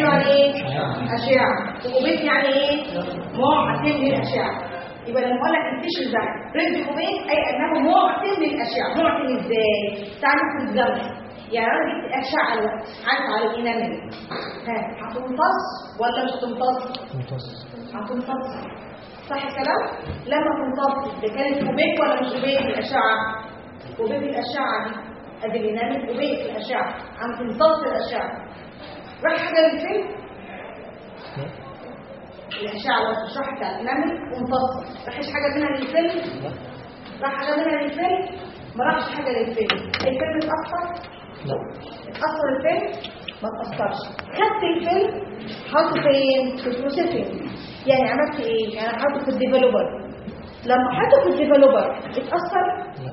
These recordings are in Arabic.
يعني إيه؟ أشعة وبيت يعني إيه؟ معتم للأشعة. يبقى لما أقول لك ال tissue ده radiopaque أي أنه معتم للأشعة. معتم إزاي؟ تعرف الزمن يعني أنا جبت اشعه دلوقتي عارف على ال enamel ها هتمتص ولا مش هتمتص ممتاز هتمتص صح الكلام؟ لما تمتص ده كانت opaque ولا مش opaque الاشعه opaque الأشعة دي أدي ال enamel opaque الاشعه عم تمتص الاشعه راح حاجة الاشعه لو اتشرحت على ال enamel وامتص راحش حاجة منها للفيلم؟ لا راح حاجة منها للفيلم؟ ما راحش حاجة للفيلم. الفيلم اتاثر لا. اتأثر الفيلم؟ ما تأثرش خدت الفيلم حطه فين في ال processing. يعني عملت إيه؟ يعني حطه في ال developer. لما حطه في ال developer اتأثر؟ لا.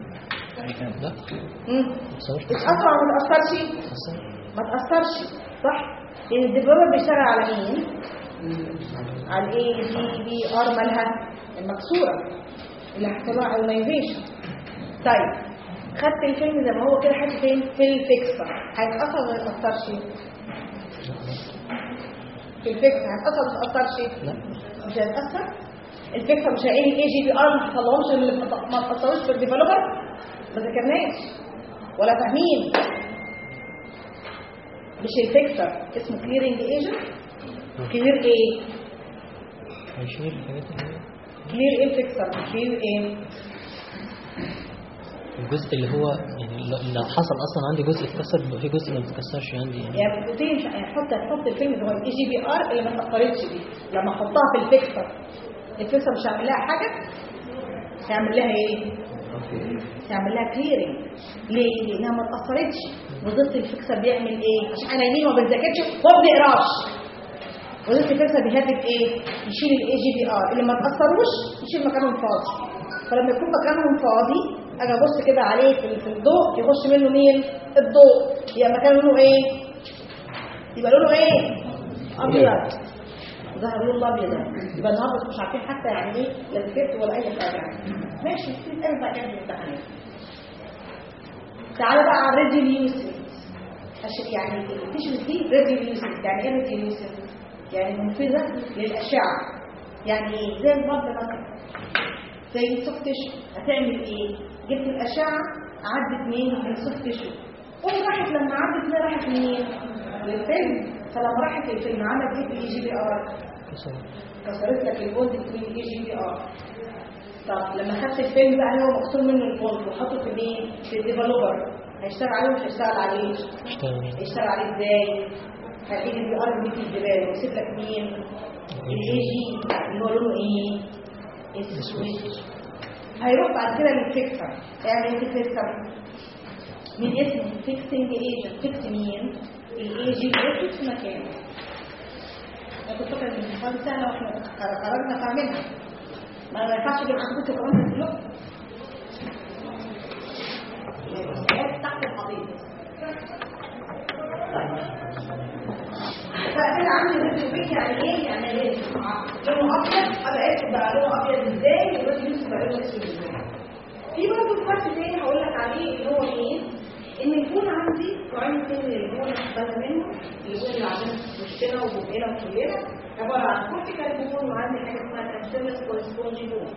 اتأثر. ولا ما تأثرش؟ ما تأثرش. صح لأن ال developer بيشتغل على مين؟ على ال AgBr مالها المكسورة. اللي حصلها ionization طيب خدت الفيلم زي ما هو كده حاطه فين؟ في ال fixer هيتأثر ولا ما يتأثرش؟ في ال fixer هيتأثر ولا ما يتأثرش؟ لا. مش هيتأثر. ال fixer مش هيقل ال AgBr ما حصلهمش اللي ما اتأثروش في ال developer ما ذاكرناش ولا فاهمين مش ال fixer اسمه clearing agent clear إيه clear إيه ال fixer clear إيه الجزء اللي هو يعني لو- حصل أصلا عندي جزء اتكسر بيبقى في جزء ما بيتكسرش عندي يعني. يعني بروتين يعني حط حط الفيلم اللي هو ال AgBr اللي ما اتاثرتش دي. لما أحطها في ال fixer ال fixer مش هيعمل لها حاجة؟ هيعمل لها إيه؟ هيعمل لها clearing ليه؟ لأنها ما اتاثرتش وظيفه ال fixer بيعمل إيه؟ عشان إحنا نايمين وما بنذاكرش وما بنقراش. وظيفه ال fixer بيهدف إيه يشيل ال AgBr اللي ما اتاثروش يشيل مكانهم فاضي. فلما يكون مكانهم فاضي أجي ابص كده عليه في في الضوء يخش منه مين؟ الضوء. يبقى مكان لونه إيه؟ يبقى لونه إيه؟ أبيض. ظهر لون الابيض ده. يبقى النهارده مش عارفين حتى يعني إيه لا ذاكرت ولا أي حاجة. ماشي. تتقال بقى كده في الامتحانات تعالوا بقى على الريديو يوسف عشان يعني ال tissue دي radiolucent يعني إيه radiolucent يعني منفذه للأشعة. يعني إيه زي ال pulp مثلا. زي ال soft tissue. هتعمل إيه؟ جبت الأشعة عدت مين لل soft tissue. قوم راحت لما عدت ليه راحت مين للفيلم. فلما راحت للفيلم عملت إيه في ال AgBr كسر كسرت. لك ال bond من ال AgBr طب لما خدت الفيلم بقى اللي هو مقسوم منه ال bond وحطه في مين؟ في ال developer. هيشتغل عليه؟ مش هيشتغل عليه. هيشتغل عليه إزاي؟ هتيجي ال Br دي في الجبال ويسيب لك مين؟ الاي جي اللي هو لونه إيه اسود هيروح بعد كده لل fixer. يعني إيه ال fixer؟ من اسم fixing agent. fix مين؟ ال Ag بي fix في مكانه. أنا كنت فاكرة إن الامتحان سهله وإحنا خرجنا فاهمينها ما ينفعش يبقى عندكم كمان تسلق تحت الحضيض فكده عندي ال radiopaque يعني إيه؟ يعني إيه لونه أبيض ابقى بقى لونه أبيض إزاي؟ وال radiolucent بقى لونه أسود إزاي؟ في برضه فرق تاني هقول لك عليه اللي هو إيه؟ إن يكون عندي نوعين تاني اللي هو بالنا منه اللي هو اللي عندنا مشكلة وبقنا وكلنا. عبارة عن cortical bone وعندي حاجة اسمها cancellous or spongy bone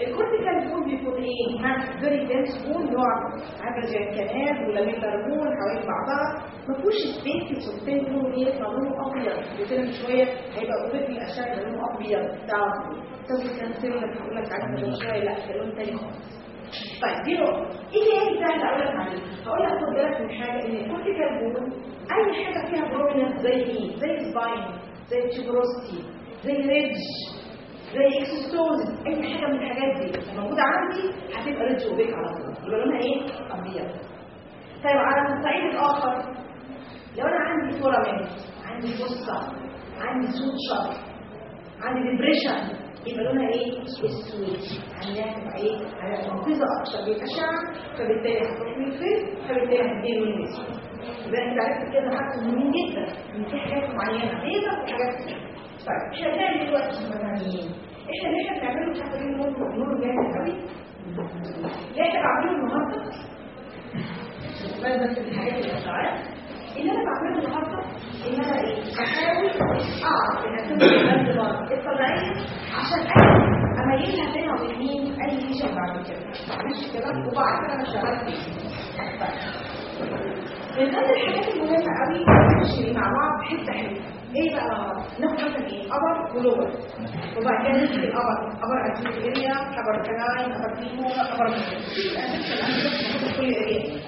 ال cortical bone بيكون very dense bone نوع عامل زي الكتاب و lamellar bone حوالين بعضها ما فيهوش space الصوتين لونه إيه؟ لونه ابيض وكده شوية هيبقى opaque الاشعه لونه ابيض تعرفوا تاخد cancellous هقول لك عليه من شوية لا ده لون تاني خالص طيب دي نقطة إيه تاني سهل أقول لك عليه هقول لك خد بالك من حاجة ان ال cortical bone اي حاجة فيها prominence زي إيه زي spine زي tuberosity زي ridge زي exostosis أي حاجة من الحاجات دي. موجودة عندي هتبقى radiopaque على طول. يبقى لونها إيه؟ أبيض. طيب على الصعيد الآخر لو أنا عندي فورامين عندي فصة عندي سوت شر عندي ديبريشن يبقى لونها إيه؟ أسود. عندها تبقى إيه؟ على منقذه أكتر. بالاشعه فبالتالي هتروح الفيس فبالتالي هتدير من الاسود يبقى أنت عرفت كده حاجة مهمين جدا. إن في حاجات معينة. بيضه وحاجات طيب إحنا بنعمل دلوقتي إحنا اللي إحنا بنعمله عارفين نور نور جامد قوي اللي إحنا بعمله النهارده بس الحاجات الاشعاعات اللي أنا بعمله النهارده إن أنا إيه بحاول أعرف الانتظار الطبيعيه عشان أنا اميزها بينها وبين أي شيء بعد كده. ماشي كده؟ وبعد كده أنا شغال فيه. من ضمن الحاجات المهمة قوي نمشي مع بعض حتة حتة إيه بقى ناخد مثلا إيه أبر ولور وبعد كده ندخل الأبر أبر اكتيف اريا أبر كلاين أبر فيمور أبر كل اريا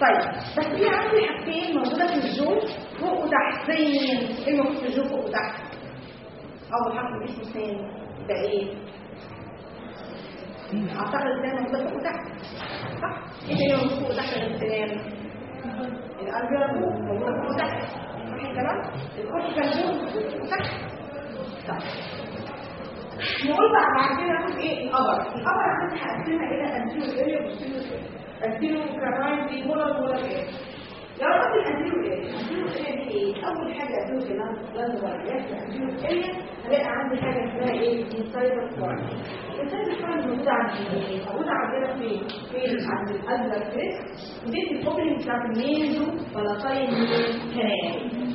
طيب بس في عندي حاجتين موجودة في الجو فوق وتحت زي مين؟ إيه في الجو فوق وتحت؟ اول حرف من اسم ثاني ده إيه؟ أعتقد الثاني موجودة فوق وتحت صح؟ إيه موجود فوق وتحت غير الثاني؟ الارجل موجودة فوق وتحت نقول بقى بعد كده ناخد إيه الابر الابر عندي هقسمها إلى انتيريور اريا وبوستيريور اريا انتيريور كراين في مولر مولر اريا لو رحت الانتيريور اريا الانتيريور اريا دي إيه اول حاجة ادوس جلاند واريات الانتيريور اريا هلاقي عندي حاجة اسمها إيه انسايدر فورم الانسايدر فورم موجوده عندي إيه موجوده عندنا في في عند الازرق كريس ودي الاوبننج بتاعت الميزو بلاطين كنال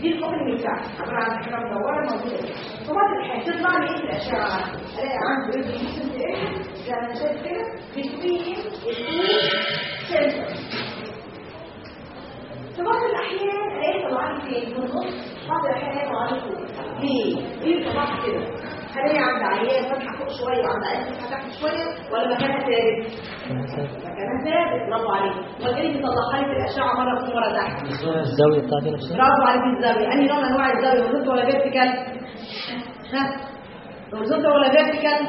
دي ال opening بتاعتي عباره عن حاجة مدوره موجوده طبعا هتطلع لي إيه في الاشعه الاقي عندي radiolucent area زي ما أنا شايف كده between ال two centrals في بعض الاحيان الاقي طلع لي فين في النص بعض الاحيان الاقي طلع لي فوق ليه؟ ليه طلع كده؟ هلاقي عند عيان فتحة فوق شوية وعند عيان فتحة تحت شوية ولا مكانها ثابت؟ مكانها ثابت. برافو عليك. امال إيه اللي بيطلعها لي في الأشعة مرة فوق مره تحت؟ الزاوية بتاعتي نفسها. برافو عليك الزاوية. أنهي نوع من أنواع الزاوية؟ horizontal ولا vertical ها؟ horizontal ولا vertical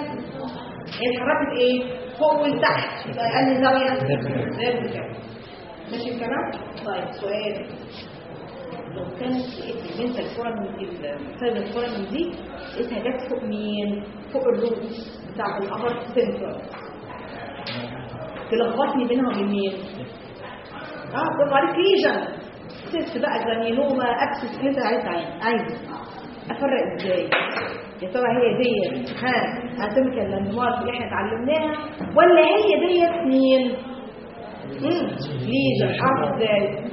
هي اتحركت إيه؟ فوق ولتحت يبقى أنهي زاوية. vertical ماشي الكلام؟ طيب سؤال. لو كانت لقيت البنت الكره من الفايده الكره من دي لقيتها جت فوق مين؟ فوق ال root بتاع ال upper central. تلخبطني بينها وبين مين؟ آه برافو عليك lesion cyst بقى granuloma abscess اللي انت عايز عايز. أفرق إزاي؟ يا ترى هي دي ها؟ anatomical landmark اللي إحنا اتعلمناها؟ ولا هي ديت مين؟ lesion عارف إزاي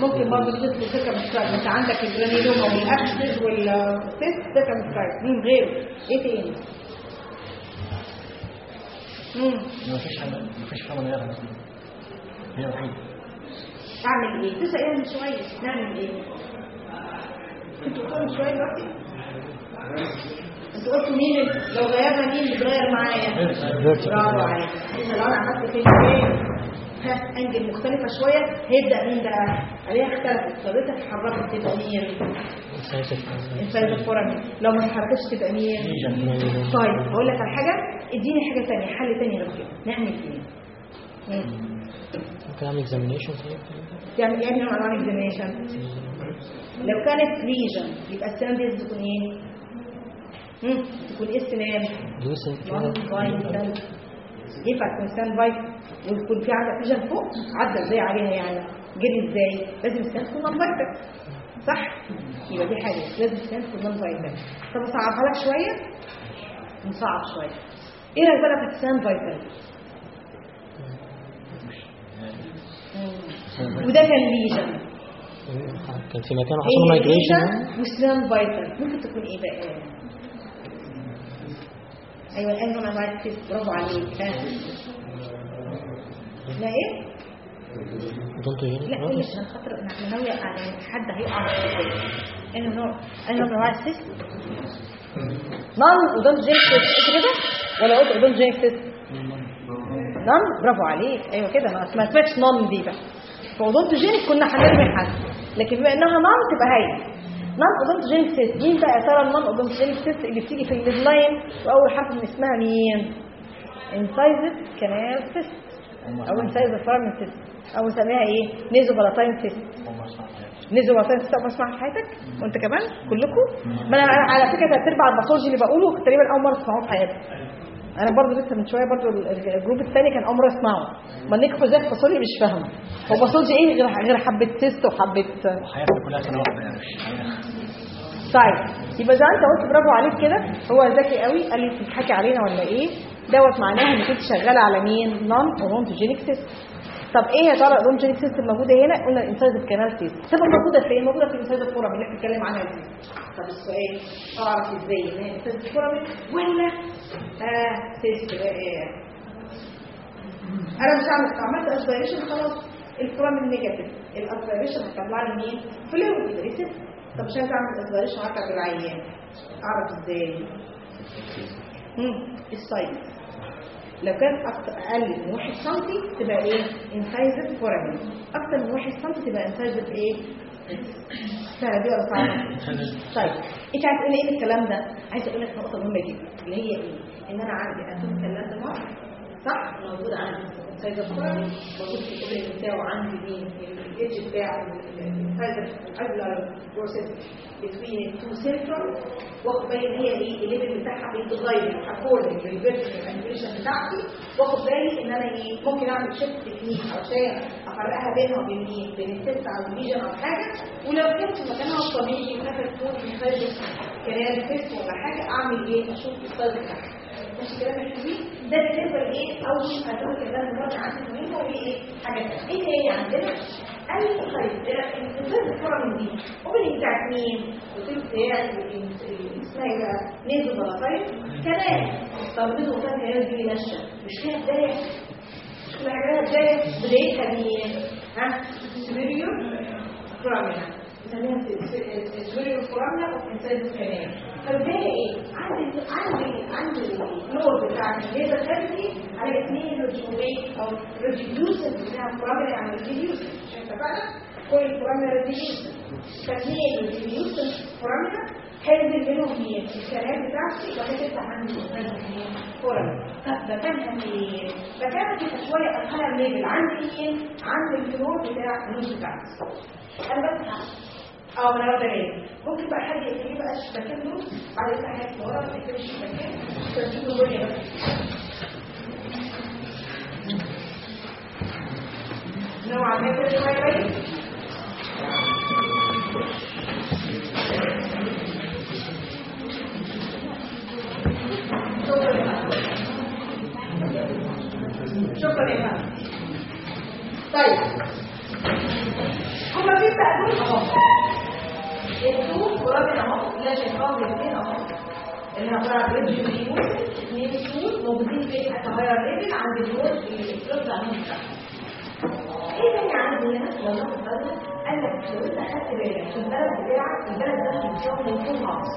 ممكن برضه تدخل سكه مستقبل انت عندك الجرانيلوما والاكسس والسيست سكه مستقبل مين غيره؟ إيه تاني؟ امم مفيش حاجة مفيش حاجة غيرها. هي وحيدة أعمل إيه؟ تسأل إيه من شوية. نعمل إيه؟ أنتوا قلتوا من شوية دلوقتي؟ أنتوا قلتوا مين لو غيرنا مين اللي بيغير معايا؟ برافو عليك. إذا لو أنا عملت فين ها angle مختلفة شوية. هيبدأ مين بقى؟ عليها اختلفت صورتها اتحركت تبقى مين incisive foramen لو ما اتحركتش تبقى مين طيب هقول لك على حاجة. اديني حاجة ثانية حل ثاني غير كده نعمل إيه مم. ممكن أعمل examination تعمل إيه نوع انواع ال examination لو كانت lesion يبقى السنان دي تكون إيه. تكون إيه السنان non vital ينفع تكون سنان vital ويكون في عدد lesion فوق عدى إزاي عليها يعني جري إزاي؟ لازم السنان تكون non صح؟ يبقى دي حاجة. لازم السنان تكون non vital طب اصعبها لك شوية؟ نصعب شوية. إيه رأيك بقى في السنان vital. وده كان lesion كان في مكان حصل migration وسلام فايتال ممكن تكون إيه بقى؟ أيوه الان أنا معاك برافو عليك. لا إيه؟ دونتو لا مش عشان خاطر أنا ناوية يعني حد هيقع. أنا نوع معاك سيس نان ودونت جينكس كده؟ ولا قلت ودونت جينكس نان برافو عليك. أيوه كده ما ما سمعتش نان دي بقى. فودونت جينك كنا هنرمي حد. لكن بما إنها نان تبقى هي. نان اودونت جينكس مين بقى يا ترى النان اودونت جينكس اللي بتيجي في الميد لاين وأول حرف من اسمها مين انسايزد كانال سيست أو انسايزد فارم سيست أو نسميها إيه؟ نيزو سيست نزل وطن تستقبل اسمع في حياتك. وانت كمان؟ كلكم ما أنا أنا على فكرة ثلاث أرباع الباثولوجي اللي بقوله تقريبا أول مرة تسمعوه في حياتي. أنا برضه لسه من شوية برضه ال- ال- الجروب الثاني كان أول مرة اسمعه ما نيك إزاي باثولوجي مش فاهم هو باثولوجي إيه غير غير حبة تيست وحبه حياتنا كلها سنه واحدة يعني طيب. يبقى زي انت قلت برافو عليك كده. هو ذكي قوي. قال لي بتضحكي علينا ولا إيه؟ دوت معناها إنك أنت شغالة على مين؟ نون اورونتوجينيك سيستم طب إيه يا ترى الاورونتوجينيك سيستم موجوده هنا؟ قلنا الانسايد كانال سيستم تبقى موجودة فين موجودة في الانسايد فورم اللي إحنا بنتكلم عنها دي. طب السؤال أعرف إزاي إن هي انسايد ولا آه سيست آه أنا مش عملت عملت اسبيريشن خلاص. الفورم النيجاتيف. الاسبيريشن هتطلع لي مين؟ فلويد دي ست طب مش عايز أعمل اسبيريشن هركب بالعيان أعرف إزاي؟ السايز لو كان أكتر أقل من 1 سم تبقى إيه؟ انسايزد فورامين أكتر من 1 سم تبقى انسايزد إيه؟ سهله دي ولا صعبة؟ طيب أنت عايز تقول إيه الكلام ده؟ عايز أقول لك نقطة مهمة جدا اللي هي إيه؟ إن أنا عندي اتوم كلام مصر صح؟ موجود عندي. انسايزد فورامين موجود في الكوبري بتاعه عندي مين؟ الاتش بتاع الانسايزد اجلر بروسيس between two central واخد بالي ان هي إيه الليفل بتاعها بيتغير اكوردنج للفيرتيكال انيميشن بتاعتي. واخد بالي إن أنا إيه ممكن أعمل شيفت تكنيك عشان أفرقها بينها وبين إيه بين الست أو الفيجن أو حاجة. ولو كانت في مكانها الطبيعي انها تكون من خارج كنال فيس ولا حاجة أعمل إيه؟ أشوف الستايل بتاعها. ماشي كلام الحلوين ده بالنسبة لايه اول أدوات كلام المرضى عندي مهمة ودي إيه؟ حاجة ثانية إيه هي عندنا؟ أي طيب الانسان الكره من دي. بتاعت مين؟ بتاعي اسمها بقى. نيزو بلاطايل كمان طب نيزو بلاطايل كمان دي نشه مش فيها بداية. مش لها بداية. بدايتها مين؟ ها؟ سوبيريور. فرامنا نسميها سوبيريور فرامنا وانسان كمان فالبدايه إيه عندي عندي عندي النور بتاع الليزر ثيرابي على اثنين ريجيوميت أو ريجيوسن بتاع فرامنا يعني ريجيوسن مش اتفقنا كل فرامنا ريجيوسن فاثنين ريجيوسن فرامنا هنزل منهم مين الكلام بتاعتي كده عندي فرامنا طب مكانها فين مكانها كده شوية أقل ليفل عندي مين عندي الفلور بتاع النص بتاعتي أنا بس آه من غير بنات ممكن بقى حد يبقى بقى الشبكان دول؟ بعد كده هيك ورا ما تقتلش الشبكان الدنيا بس نوعا ما كده شوية باين شكرا يا مام شكرا يا مام طيب. هما فين بقى دول؟ خلاص 2 وراجل اهو لا شايفاهم الاثنين اهو اللي هنطلع بريد فيو اثنين سول موجودين في التغير ليفل عند الوقت اللي الكتروز عامل إيه تاني عندي هنا لما اتفضل قال لك لو انت خدت بالك في البلد بتاعك البلد ده بيتكون من تو هاوس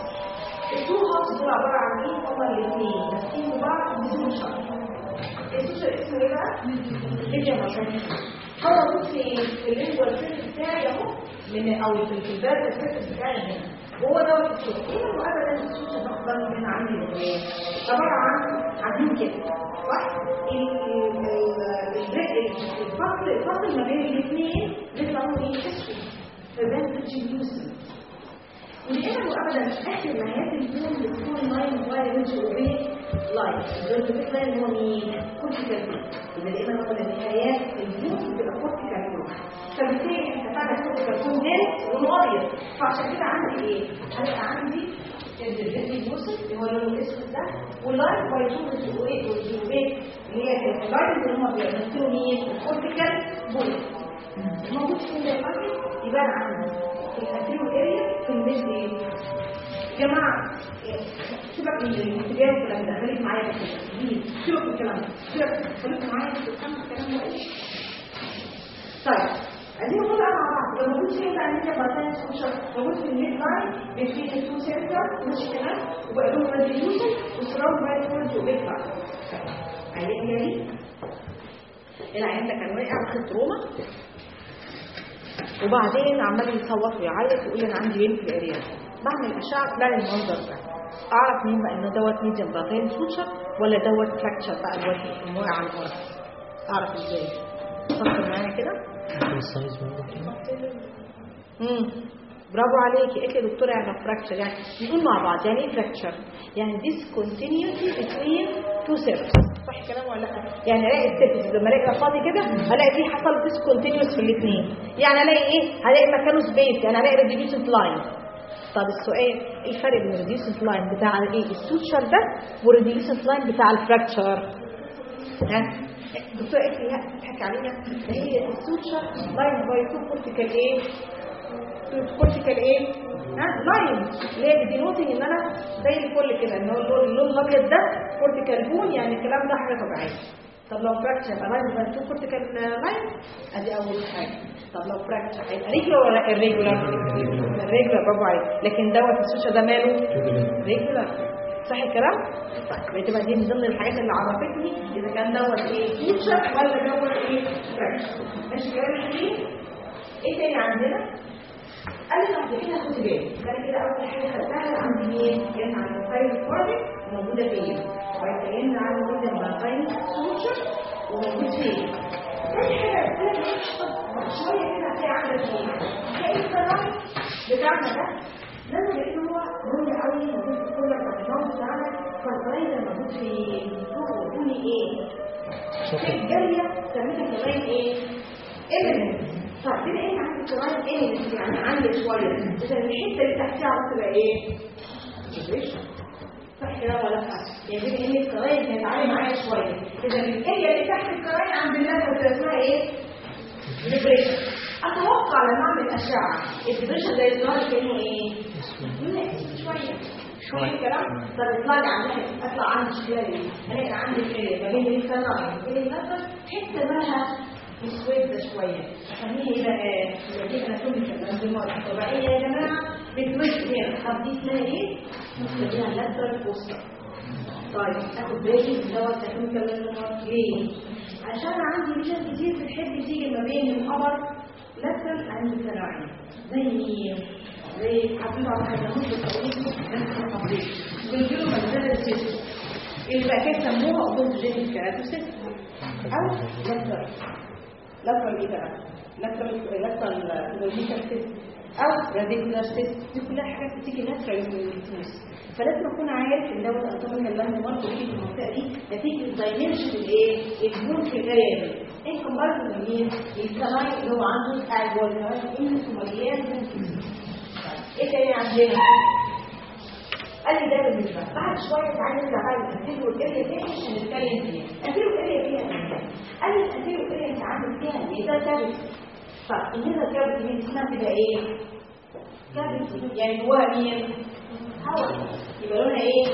التو هاوس دول عباره عن إيه هما الاثنين ماسكين بعض بدون شرط السوشيال اسمه إيه بقى؟ ميديا مشاكل هو بصي اللينجوال سيرفيس بتاعي اهو من أو في الباب السيرفيس بتاعي هنا. وهو ده الصوت إيه المقابله اللي الصوت بقدر من عندي عباره عن عاملين كده. صح ال- ال- ال- الفصل الفصل ما بين الاثنين بيطلعوا إيه اسود فده الجلوسي ودائما وابدا اخر نهايات اليوم بتكون لاين واير وجه وبيت لاين دول بتطلع اللي هو مين؟ كورتيكال يبقى دائما وابدا نهايات اليوم بتبقى كورتيكال فبالتالي أنت فعلا كورتيكال كون دنس ونوريا فعشان كده عندي إيه؟ هيبقى عندي الريدي بوسل اللي هو اللون الأسود ده واللاين بايتون والجوبيت والجوبيت اللي هي اللاين اللي هم بيمثلوا مين؟ الكورتيكال بول موجود في حاجة يبان عندي الانتيريور اريا في الميد إيه يا جماعة سيبك من الاتجاه والكلام ده خليك معايا كده سيبك من الكلام ده. سيبك خليك معايا تفهم الكلام ده. طيب. عايزين نقول مع بعض. لو موجود فين بقى نيجي بطانه سوشيال موجود في الميد لاين بين التو سنتر ماشي كده؟ وبقى لهم ريزوليوشن وسراوند باي فورد وبيت لاين عايزين يعني العيان ده كان واقع واخد trauma. وبعدين عمال يصوت ويعيط ويقول أنا عندي pain في ال area بعمل اشعه بلاقي المنظر ده. أعرف مين بقى؟ إنه دوت median palatine suture ولا دوت fracture بقى؟ الوجه الموقع على الأرض أعرف إزاي؟ فكر معايا كده. برافو عليكي قالت لي يعني fracture يعني نقول مع بعض يعني إيه fracture يعني discontinuity between two cells. صح الكلام ولا لا يعني الاقي ال space لما الاقي فاضي كده الاقي فيه حصل discontinuous في الاثنين يعني الاقي إيه هلاقي مكانه space يعني الاقي radiolucent line طب السؤال إيه الفرق بين ال radiolucent line بتاع الايه ال suture ده وال radiolucent line بتاع ال fracture ها الدكتور قالت لي لا بتضحك علينا. ده هي ال suture lined by two cortical إيه cortical إيه ها؟ line اللي هي بتنوتنج إن أنا زي الفل كده إن هو اللون الأبيض ده cortical bone يعني الكلام ده حاجة طبيعية. طب لو fracture يبقى lined by two cortical line أدي أول حاجة. طب لو fracture هيبقى regular ولا irregular irregular برافو عليك. لكن دوت ال suture ده ماله؟ regular صح الكلام؟ طيب تبقى دي من ضمن الحاجات اللي عرفتني إذا كان دوت إيه؟ suture ولا دوت إيه؟ ماشي كلام حلوين إيه؟ تاني عندنا؟ قال لي بعد كده خد بالك قال كده أول حاجة خدتها عندي مين كان عن الفايل الكورنيك موجودة فين؟ وبعدين عن موجودة الفايل سوشيال وموجود فين؟ تاني حاجة قلت لك شوية كده هتلاقي عندك إيه؟ هتلاقي الكلام بتاعنا ده؟ لازم يكون هو مهم قوي موجود في كل الارقام بتاعنا فالفايل موجود في هو بني إيه في الجاريه سميتها كمان إيه؟ eminence طب بما ان عندي كمان eminence يعني عندي شوية. إذا الحتة اللي تحتها هتبقى إيه؟ صح كده ولا لا يعني ان ال canine عاليه معايا شوية. إذا ال area اللي تحت ال canine عند الناس هتبقى اسمها إيه؟ depression أتوقع لما أعمل اشعه ال depression زي الظاهر كأنه إيه؟ شوية. شوية كلام. طب اطلع لي عندها أطلع عندي شوية. الاقي عندي ما بين الكراين وبين النفس حتة مالها مسود ده شوية. اسميها إيه؟ بقى دي أنا كنت بنزل طبيعية يا جماعة بتوش هنا طب دي اسمها إيه؟ اسمها لاترال بوستر طيب آخد بالي من دوت تكون كمان ليه؟ عشان عندي مشاكل كتير بتحب تيجي ما بين القمر لاترال عند الكراعين زي زي حبيبة على حاجة مش بتقولي بيجيله مجزره السيستم اللي بقى كده سموها اوتوجينيك كيراتوسيس أو لاترال لاترال إيه بقى لاترال لاترال اوتوجينيك سيستم أو راديكولار سيستم دي كلها حاجات بتيجي لاترال الفلوس فلازم أكون عارف إن دوت انتوميك اللاند مارك في المنطقة دي نتيجة الدايمنشن الإيه؟ الجون في دي ان كومباريزون لمين الكلاين اللي هو عنده اجوال انس مليان إيه تاني عندنا؟ قال لي ده بالنسبة بعد شوية تعالى نرجع بقى للانتيريو والاريا دي عشان نتكلم فيها. الانتيريو والاريا فيها إيه قال لي الانتيريو والاريا أنت عندك فيها ميزه كابت طب الميزه كابت دي اسمها تبقى إيه؟ كابت يعني جواها مين؟ هواء يبقى لونها إيه؟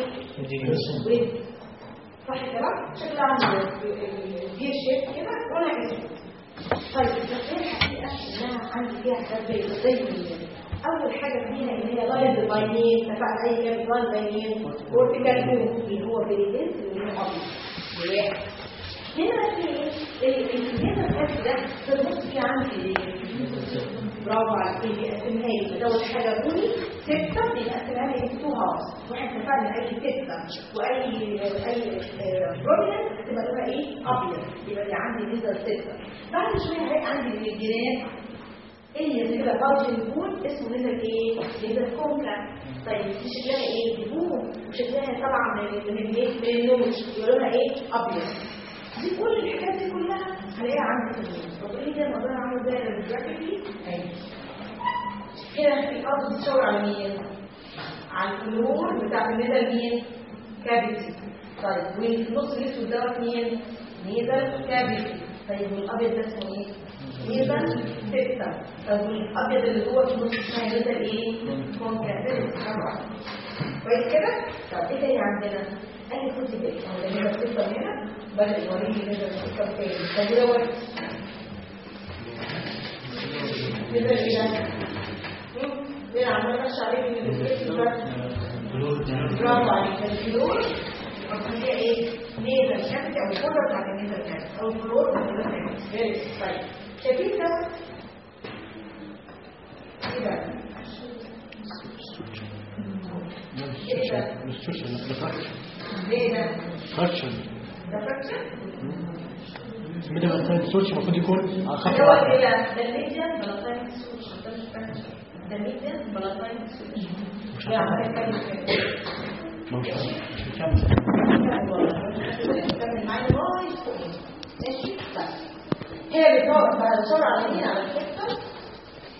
صح الكلام شكلها عامل البير شيب كده؟ لونها اسود طيب بس إيه الحقيقة أنها عندي فيها حاجات زي زي أول حاجة فيها إن هي لاين باينين اتفقنا أي كام لاين باينين كورتيكال بون اللي هو بريدنس اللي هو أبيض. هنا في الهنا الاسد ده في النص في عندي إيه برافو عليك بيقسمها لي بدور حاجة بني سته بيقسمها لي تو هاوس واحد اتفقنا اي سته واي اي بروبلم تبقى لونها إيه ابيض يبقى اللي عندي ليزر سته بعد شوية هلاقي عندي الجيران اللي كده باجي البون اسمه ليزر إيه ليزر كومبلا طيب دي شكلها إيه بون وشكلها طبعا من الايه من اللون يبقى لونها إيه ابيض دي كل الحاجات دي كلها هلاقيها عندي في النص. طب إيه ده الموضوع عامل إزاي؟ الجرافيكي اهي هنا في الأرض بتشاور على مين؟ على ال floor بتاع ال nasal مين؟ cavity طيب وفي النص الاسود دوت مين؟ nasal cavity طيب والأبيض ده اسمه إيه؟ nasal septum طب والأبيض اللي جوه في النص اسمها nasal إيه؟ concha طبعا كويس كده؟ طب إيه تاني عندنا؟ قال لي خدي بالك هو ده nasal septum هنا بدأ يوريني nasal septum تاني طب دوت nasal إيه ده ليه عمال ماشي عليه من الاسم برافو عليك ال floor هي إيه nasal cavity أو الكوره بتاعت ال nasal cavity أو ال floor بتاعت ال nasal cavity طيب شايفين ده إيه ده إيه ده مش suture ده fracture ليه ده fracture ده fracture ميدل انتاين سوشيال المفروض يكون على خط اللي هو واحد إيه ده ده الميديان بلاتانيك سوشيال ده مش فراكشن ده ميديا بلاتاين هنتكلم في نكمل معايا لغايه فوق ماشي هي بسرعة على اليمين على الكتف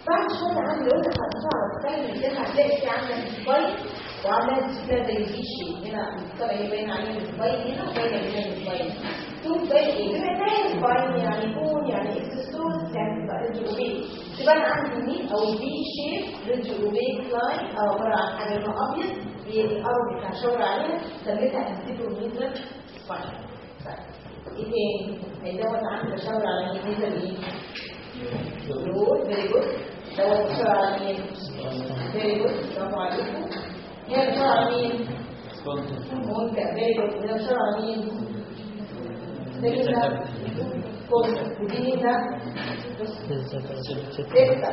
بعد شوية عندي لو انت هتعرف تكمل كده هتلاقي في عندك سبايك وعاملها ديسبلاي زي دي شيء هنا طبعا يبين عليها السبايك هنا وبين عليها السبايك شوف باين إيه؟ بما تاني سبايك يعني يكون يعني اكسسوس يعني تبقى تبقى أنا عندي مين أو في شيب ريدج اوبيك لاين أو عبارة عن حاجة لونها أبيض. الأرض بتاع شاور عليها سميتها انتيتو ميزر سبايك إيه تاني؟ هي دوت عندي بشاور على ميزر إيه؟ جود فيري جود دوت بشاور على مين؟ فيري جود برافو عليكم. على مين؟ هي بشاور على مين؟ سيلة كوسة ودي مين ده؟ ستة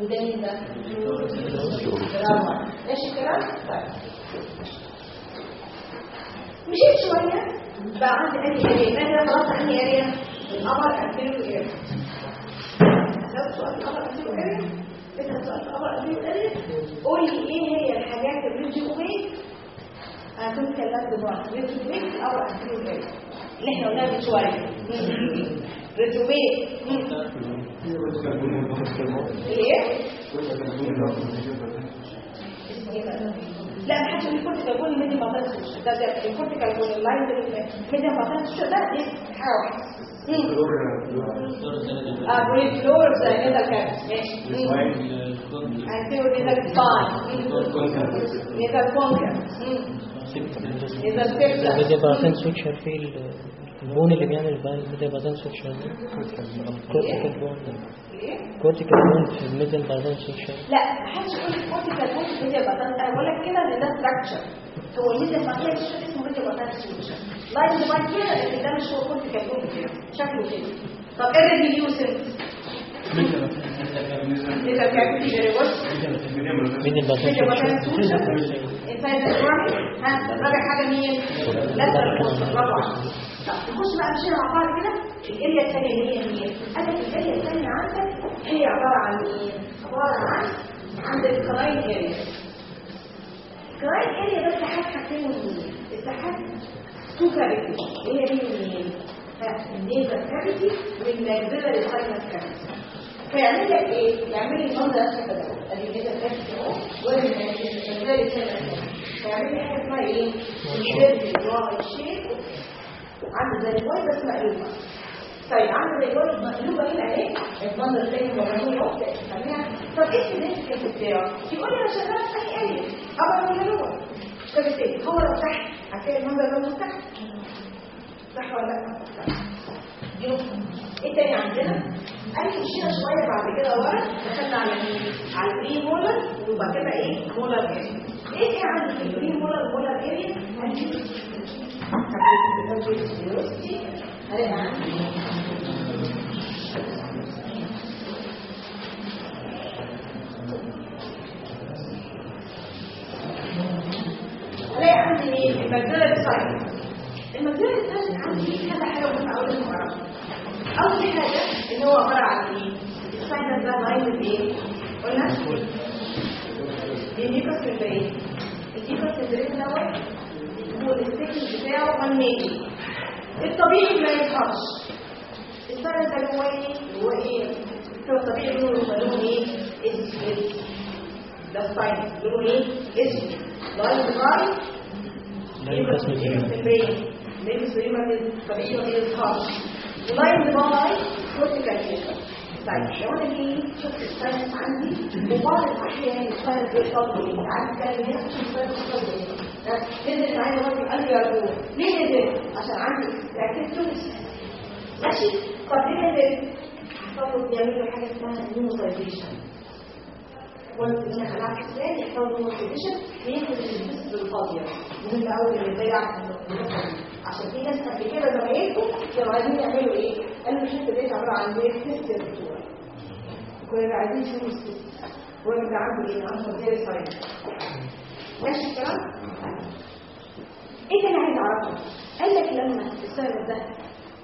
وده مين ده؟ برافو ماشي الكلام؟ طيب مشيت شوية بقى عندي أنهي أريا ماذا خلاص أنهي أريا؟ القمر أنفيرو أريا سؤال القمر أنفيرو أريا اسأل سؤال القمر أنفيرو أريا قول لي إيه هي الحاجات الريجي أوميك أنا كنت كلمت بعض ريجي أوميك القمر أنفيرو أريا اللي إحنا قلناها من شوية ريجي أوميك إيه؟ لا بيقول كربون ميديم باتنس ده ده الكورت كربون اللاين ميديم باتنس ده دي حاجة واحدة آه بريد فلور زي كده كان ماشي انتيو نيزل سباين نيزل كونكر نيزل سبيكتر بدي بعدين سويتشر في ال- البون اللي بيعمل باي بدي بعدين سويتشر ده كورتيكال بون إيه؟ كورتيكال بون في الميدل بعدين سويتشر لا محدش يقول لك كورتيكال بوش ميديا باتان أنا بقول لك كده ان ده ستراكشر هو الميديا باتان مش اسمه ميديا باتان سوليوشن لاين ديفاين كده لكن ده مش هو كورتيكال بوش كده شكله كده طب إيه باتان سويتشر سوليوشن انسايد الكرامي ها رابع حاجة مين؟ برافو عليك طب نخش بقى نمشي مع بعض كده الاريا الثانية اللي هي مين؟ لك الاريا الثانية عندك هي عباره عن إيه؟ عباره عن عند ال canine area ال canine area ده اتحاد حاجتين مهمين two cavity هي دي مين؟ ال nasal cavity وال maxillary sinus cavity فيعمل لك إيه؟ يعمل لي المنظر ده كده ادي ال nasal cavity اهو وادي ال maxillary sinus cavity فيعمل لي حاجة اسمها إيه؟ ال shape اللي هو ال shape عنده زي ال Y بس مقلوبه طيب عنده زي ال Y مقلوبه هنا اهي المنظر الثاني مجنون اهو خليها طب إيه ال significance بتاعه؟ يقول لي أنا شغاله في اي upper ولا lower فبالتالي هو لو تحت هتلاقي المنظر ده من تحت صح ولا لأ؟ دي نقطه إيه تاني عندنا؟ قال مشينا شوية بعد كده ورا دخلنا على؟ على ال premolar وبعد كده إيه؟ molar area إيه في عندي في ال premolar molar area؟ قال لي هلاقي عندي إيه؟ المجزرة السايد المجزرة السايد عندي كذا أوي لازم أعرفها أول حاجة إن هو عبارة عن إيه؟ السايد ده لاين إيه؟ قلنا؟ الديكوس سنترين الديكوس سنترين دوت هو الستيكس بتاعه النادي الطبيعي ما يتحطش السنة ده هو إيه؟ هو إيه؟ هو الطبيعي لونه إيه؟ اسود ده ستايل لونه إيه؟ اسود لاين بس مدين. ليه سليمة الطبيعي ما يتحطش ولاين لاين كورتيكال كده طيب لو أنا جيت شفت الساينس عندي وبعض الاحيان الساينس بيحصل لي عارف كان هنا الساينس بيحصل لي نزل معايا قال لي يا ابوه ليه نزل؟ عشان عندي اكتيفيتي ماشي طب ليه نزل؟ حصل له بيعمل له حاجة اسمها نيوترايزيشن هنا خلعت الثاني يحصل له نيوترايزيشن بياخد الجسم الفاضيه مهم قوي اللي إزاي عشان في ناس قبل كده زمايلكم كانوا عايزين يعملوا إيه؟ قالوا الحته دي عباره عن زي سيستم كنا عايزين نشوف السيستم الراجل ده عنده إيه؟ عنده زي sinus ماشي الكلام؟ إيه تاني عايز اعرفه؟ قال لك لما ال sinus ده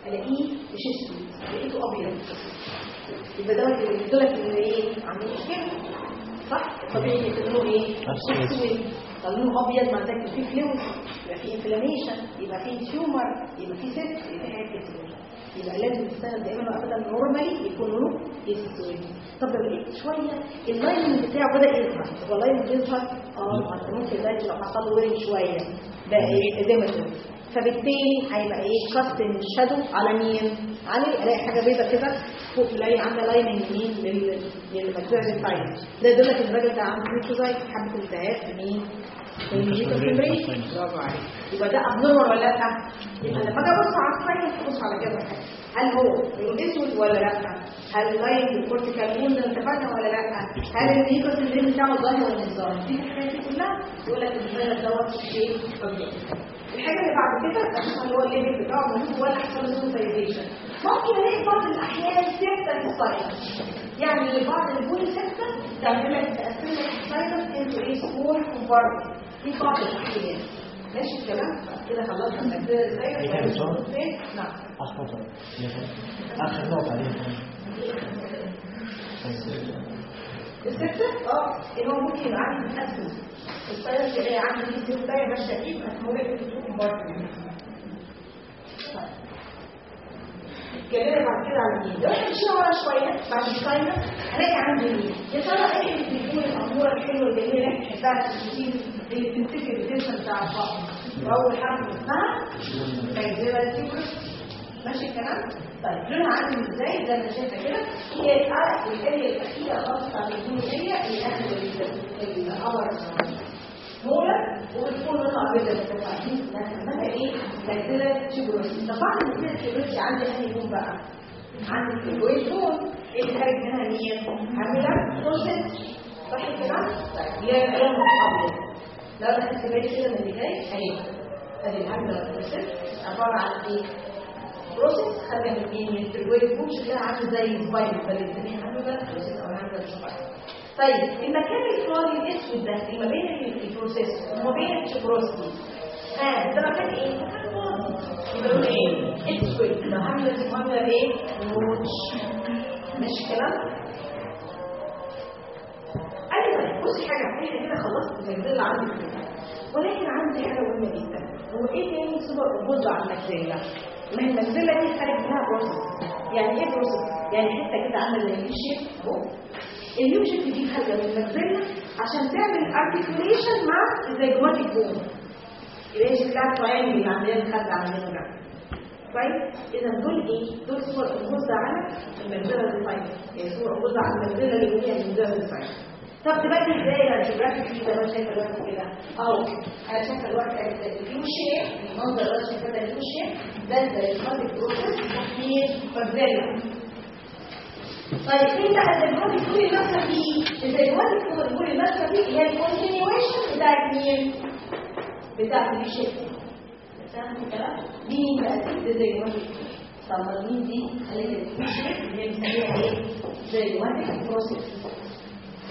الاقيه مش اسود لقيته ابيض يبقى ده يدل لك ان إيه؟ عنده مشكله صح؟ طبيعي يبقى لونه إيه؟ طب لونه أبيض معناه يبقى فيه fluid يبقى فيه inflammation يبقى فيه tumor يبقى فيه cyst يبقى كتير يبقى لازم نستخدم دائما وابدا normally يكون لونه اسود طب شوية اللاين بتاعه بدأ يظهر. هو اللاين بيظهر آه ما ممكن دلوقتي لو حصل له ورم شوية. بقى إيه؟ اديمتر فبالتالي هيبقى إيه؟ كاست الشادو على مين؟ على ألاقي حاجة بيضة كده فوق تلاقي عامله لاين يمين لل للمكتوب الفايل ده يدل لك الراجل ده عنده ميكروزايت حبه التهاب مين؟ في الميكروفيبرين برافو عليك يبقى ده ابنورمال ولا لا؟ يبقى لما أجي ابص على الفايل ابص على كذا حاجة هل هو لونه اسود ولا لا؟ هل لاين الكورتيكال وول اتفقنا ولا لا؟ هل الميكروفيبرين بتاعه ظاهر ولا مش ظاهر؟ دي الحاجات دي كلها يقول لك الفايل دوت شيء طبيعي الحاجة اللي بعد كده عشان هو الليفل بتاعه موجود ولا حصل له ممكن الاقي بعض الاحيان سيكتر الساينس يعني بعض البول سيكتر تعمل لك تقسم لك الساينس انتو إيه سمول كومبارتمنت في بعض الاحيان ماشي الكلام كده خلصنا في صح؟ نعم. أحمد آخر نقطة عليها. ال septa آه. ان هو ممكن يبقى عندي ال sinus اللي هي عندي دي septa ماشيه فيه مسموحه في two compartment اتكلمنا بعد كده على مين؟ لو إحنا مشينا ورا شوية بعد ال sinus هلاقي عندي مين؟ يا ترى إيه اللي بيكون الاموره الحلوة الجميله اللي إحنا بنحبها في اللي بتفتكر الجسم بتاع الفقر واول حرف اسمها كايزيرا تيبرس ماشي الكلام؟ طيب لونها عامل إزاي زي ما شايفه كده هي الارق والاريا الاخيره خالص بتاعت الجمهوريه اللي اخذ القمر مولى وبتكون ابيض متفاهمين اسمها إيه؟ كايزيرا تيبرس طب بعد ما كده تيبرس عندي انهي لون بقى؟ عندي الويت لون اللي خارج منها مين؟ عامله بروسيس صح الكلام؟ طيب هي لونها ابيض لو أنا خدت بالي كده من جاي اهي ادي الهامله بروسيس عباره عن إيه؟ بروسيس خارجه من إيه؟ من التربويه فوق شكلها عامل زي الفايل فبنسميها هامله بروسيس أو هامله شوكولاته طيب المكان الفاضي الاسود ده اللي ما بين البروسيس وما بين الشوكولاته ها ده مكان إيه؟ مكان فاضي يبقى إيه؟ اسود يبقى هامله هامله إيه؟ notch ماشي بصي حاجة إحنا كده خلصت التجديد اللي عندي في الكتاب. ولكن عندي حاجة مهمة جدا. هو إيه تاني superimposed على ال maxilla ما هي ال maxilla دي خارج منها process يعني إيه process يعني حتة كده عاملة زي ال U shape أهو. ال U shape دي خارجة من ال maxilla عشان تعمل articulation مع ال zygomatic bone يبقى هي شكلها triangle اللي عندنا خارجة عندنا ده. كويس إذا دول إيه؟ دول صور اوبوز على المجزله الفاينل يعني صور اوبوز على المجزله اللي هي المجزله الفاينل طب تبدل إزاي؟ جغرافيك كده أنا شايفه الوقت كده اهو أنا شايفه الوقت الفيو شيب المنظر اللي أنا شايفاه ده الفيو شيب ده الدايجنوستيك بروسيس في فازيلا طيب في بقى كل اللي ماسكه فيه كل اللي ماسكه فيه هي الكونتينيويشن بتاعت مين؟ بتاعت ال U shape؟ مين بقى؟ ال zygomatic طب ما مين دي؟ خلينا ال U shape اللي هي بنسميها إيه؟ zygomatic process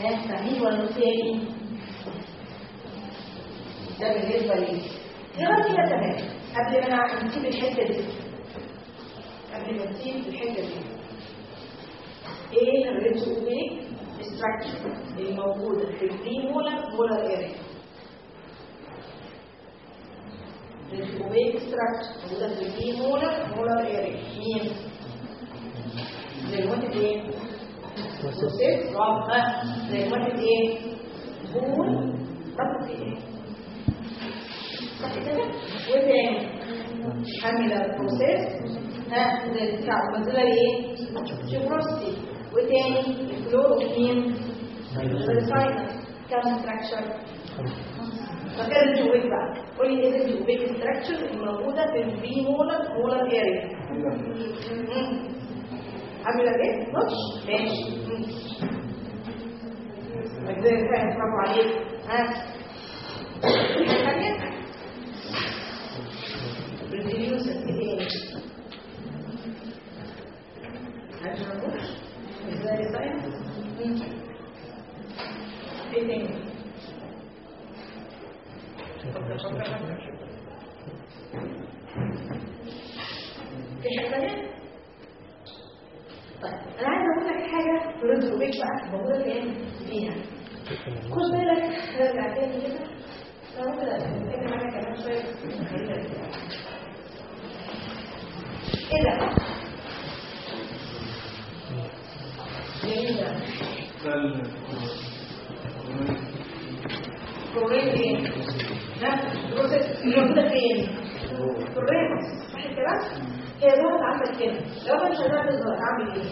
فاهمين ولا تاني ده بالنسبة لي. يلا كده تمام. قبل ما نسيب الحتة دي. قبل ما نسيب الحتة دي. إيه ال radiopaque structure الموجوده في ال premolar molar area ريدز اوبيك ستراكشر موجوده في البري مولر مولر اريا مين؟ زي ما إيه؟ بروسيس ها زي واحد إيه بول ربط إيه صح كده وتاني حامل البروسيس ها زي بتاع المنزله إيه جبروستي وتاني الفلو مين الساينس كام ستراكشر فكان الجويك بقى قولي إيه الجويك ستراكشر الموجوده في البي مولر مولر اريا عامله إيه نوتش ماشي مجزية فاهم برافو عليك ها حاجة ريديوسر إيه عايز نروح إزاي ساينس إيه تاني في حاجة تانية؟ طيب أنا عايزه أقول لك حاجة في رزق بيك بقى موجوده فين فيها خد بالك نرجع تاني كده أنا ممكن اتكلم عنها كمان شوية إيه ده؟ إيه ده؟ كورين إيه؟ ها؟ بروسيس موجوده فين؟ كورين صح الكلام؟ هي ظهرت عندك كده لو أنا مش تظهر اعمل إيه؟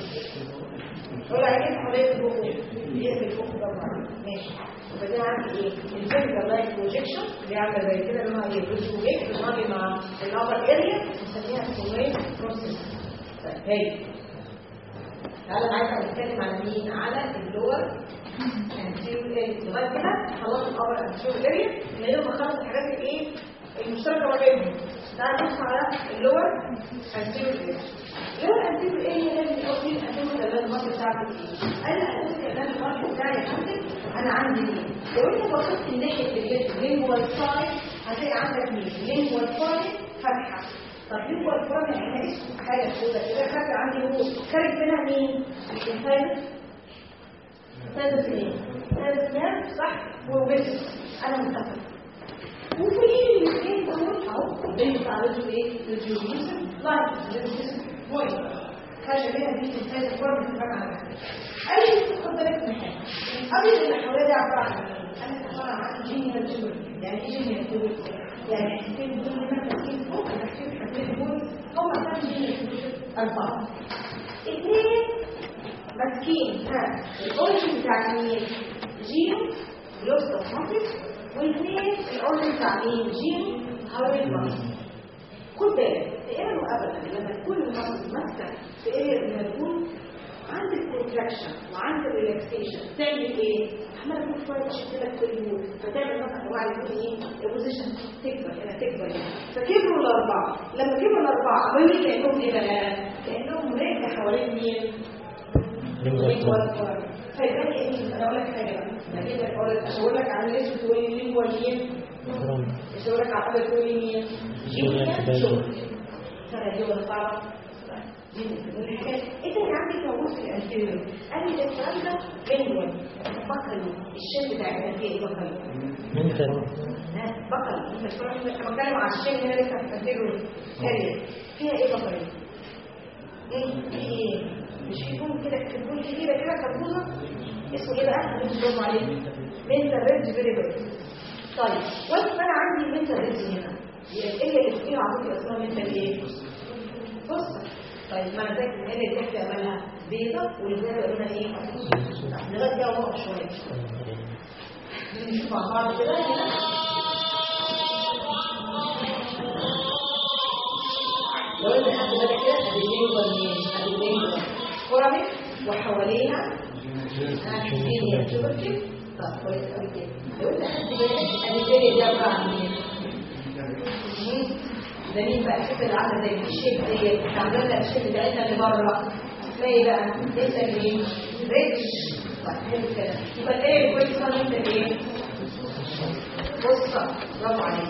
ولا عيني حوالين الفوق يقفل الفوق طبعا ماشي. وبعدين عندي إيه الفيزيكال لايت بروجيكشن اللي عامله زي كده اللي هو إيه بروجيكت بتماجي مع الابر اريا بنسميها سكوين process هي تعالى عايزه نتكلم على مين؟ على ال lower. anterior area لغاية كده خلاص ال upper anterior area من غير ما اخلص الحاجات الايه المشتركة ما بينهم. تعالى نبص على ال lower anterior area lower anterior area لازم الأول anterior ده المصدر بتاعك إيه؟ أنا أقول كلام المصدر بتاعي عندك أنا عندي إيه لو أنت بصيت ناحية ال lingual side هتلاقي عندك مين؟ اللينجوال سايد فتحة. طب لينجوال سايد يعني اسمه حاجة سوداء كده. فاكر عندي هو. خارج منها مين؟ الانسايد سادس إيه سادس نيرف صح. وبس. أنا متفق وفي الاثنين دول أهو. بين إيه؟ حاجة بيها دي تنتهي الفورم بتبقى على أي خد بالك من حاجة الابيض اللي حواليه ده عبارة عن إيه؟ أنا عبارة عن جينيال تيوب يعني إيه جينيال تيوب يعني حسين دول هنا ماسكين فوق حسين حسين دول هم كام جينيال تيوب أربعة. اثنين ماسكين. ها. الاورجن بتاع مين جينو جلوس اوف واثنين الاورجن بتاع مين جينو حوالين الماسكس خد بالك دائما وابدا لما تكون المصل ماسكة في اريا لما تكون عندك كونتراكشن وعندك ريلاكسيشن تعمل إيه؟ عماله تكون شوية تشكلك كل يوم فتعمل مثلا انواع يكون إيه؟ البوزيشن تكبر هنا تكبر هنا فكبروا الأربعة لما كبروا الأربعة عملوا لي كأنهم إيه بقى؟ كأنهم رجع حوالين مين؟ فيبقى إيه؟ أنا أقول لك حاجة بقى لك أقول لك لك بتقول لي مين هو حاجة تقول لي مين؟ ترى دي ولا صعبه دي الحاجات انت اللي عندك موجود في الانتيريور قال لي ده الكلام ده بينول بقري الشين بتاع الانتيريور بقري انت بتتكلم على الشين هنا لسه في الانتيريور فيها إيه بقري إيه مش بيكون كده كتبون كبيره كده كبوزه اسمه إيه بقى مش منتال ريدج فيريبل طيب. وانت أنا عندي mental ridge هنا. إيه اللي فيها على فكره اسمها mental إيه؟ بص. طيب ما أنا ذاكر ان اللي تحت عملها بيضة واللي زي قلنا إيه دي اهو شوية. نشوف مع بعض كده. لو انت خدت بالك كده هتديني كرمي وحواليها طب كويس قوي كده لو انت بالك هتديني دي عباره عن إيه ده بقى الشكل اللي عامله زي الشيب ديت عامله لنا الشيب بتاعتنا اللي بره تلاقي بقى لسه إيه ريتش طيب حلو كده يبقى إيه كويس انت إيه بصة برافو عليك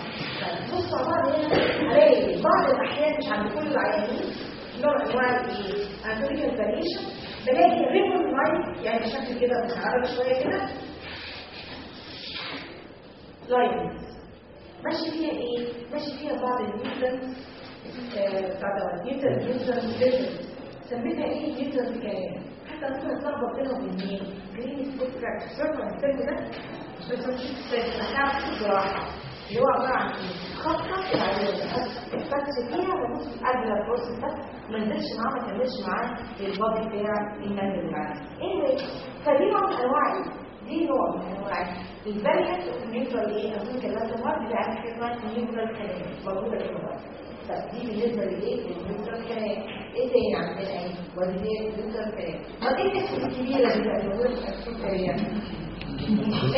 بص على بعض هنا هلاقي بعض الاحيان مش عند كل العيانين نوع الايه انتوريكال فاريشن بلاقي ريبون لاين يعني شكل كده متعرض شوية كده. لاين ماشي فيها إيه؟ ماشي فيها بعض النيوترن بتاع ده نيوترن نيوترن فيجن. سميتها إيه؟ نيوترن كلام حتى ممكن اتلخبط بينهم وبين جرين سبوت كراك سيركل الفيلم ده. بس مش ستريس هتعرف بصراحه اللي هو عبارة عن إيه خطه العيادة بس فيها ببص قبل البروسس بس ما نزلش معاه ما كملش معاه. البادي بتاع اللي معاه anyway فدي نوع أنواع إيه دي نوع من انواع اوف نيوترال إيه كلمات المرض اللي عارف اسمها نيوترال كلام موجودة كده طب دي بالنسبة لإيه؟ للنيوترال كلام إيه تاني عندنا إيه؟ ودي نيوترال كلام ما الاسم الكبيرة اللي في السكريه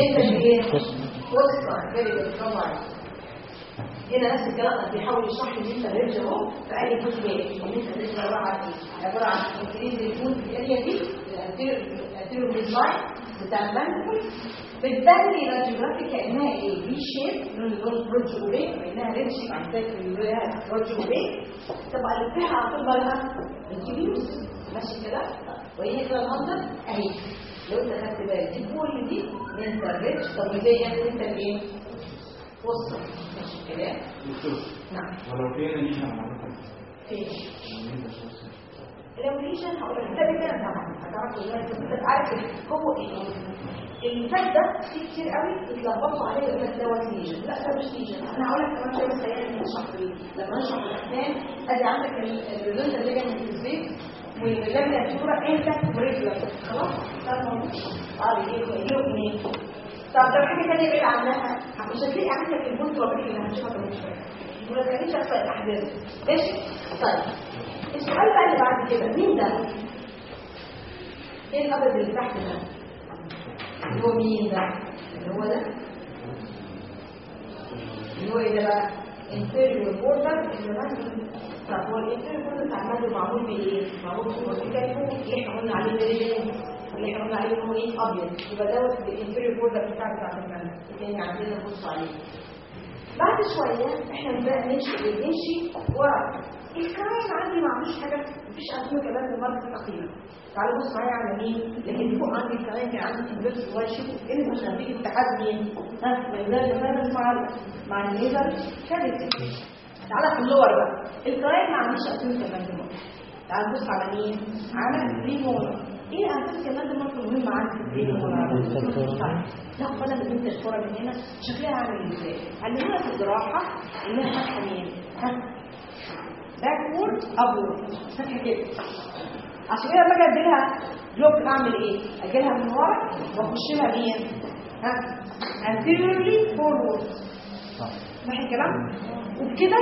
إنت إيه وسطى كده طبعا هنا نفس الكلام بيحاول يشرح لي إنت الرينج أهو فقال لي خد بالك ان أنت الرينج عباره عن إيه؟ عبارة عن انكريز الفود في الاريا دي الانتيريور ميد لاين بتاع المنتل بتبان لي راديوجرافي كانها إيه؟ بي شيب من لون بروج اوبيك كانها رينج عندك لها بروج اوبيك تبقى اللي فيها على طول بالها الكبيوس ماشي كده؟ وهي كده المنظر أهي. لو أنت خدت بالك. دي كل دي من الريتش طب ودي انت الايه؟ وسط ماشي دكتور نعم. ولو في نيشان عملتها فين؟ لو ليشن هقول لك. ده بيتنا طبعا هتعرف دلوقتي انت عارف هو إيه؟ الفات ده في كتير قوي اتلخبطوا عليه يقول لك دوت ليجن لا ده مش ليجن أنا هقول لك كمان شوية خلينا نشرح إيه لما نشرح الاسنان أدي عندك الريزلت اللي جاي من الزيت واللجنه الصورة انت وريجلر خلاص؟ ده الموضوع آه يجيب يجيب منين طب ده حاجة ثانية بعيد عنها. مش هتلاقي عندك وبريك اللي هنشوفها كمان شوية. ولا تخليش احصل الاحداث ماشي؟ طيب. السؤال بقى اللي بعد كده مين ده؟ إيه الابيض اللي تحت ده؟ اللي هو مين ده؟ اللي هو ده؟ اللي هو إيه ده بقى؟ inferior border اللي ماشي طب هو الإنتيريور بتاع المادة معمول بإيه؟ معمول فوق اللي إحنا قلنا عليه ميريدين اللي إحنا قلنا عليه هو إيه أبيض يبقى دوت الإنتيريور border بتاع بتاع المادة التاني عندنا نبص عليه بعد شوية إحنا بقى نمشي نمشي ورا الكراين عندي ما عندوش حاجة مفيش كلام في المرة الأخيرة تعالوا بص معايا على مين؟ لكن فوق عندي الكراين كان عندي كمبيوتر صغير شوفوا إيه اللي مخليك اتحاد مين ها ما يزال يتنافس مع مع الليزر كافيتي تعالى في اللور بقى. الكراين ما عنديش أكيد كمان في المرة تعال نبص على مين؟ على الريمونر إيه أساس كمان ده مصر مهم عندي؟ الريمونر لا فانا بنت الكرة من هنا. شكلها عامل إزاي؟ علمونا في الجراحة إنها فتحة مين؟ ها؟ باكورد ابورد فتحة كده عشان كده لما أجي اديلها لوك اعمل إيه اجيلها من ورا واخش لها مين ها anteriorly forward. صح الكلام وبكده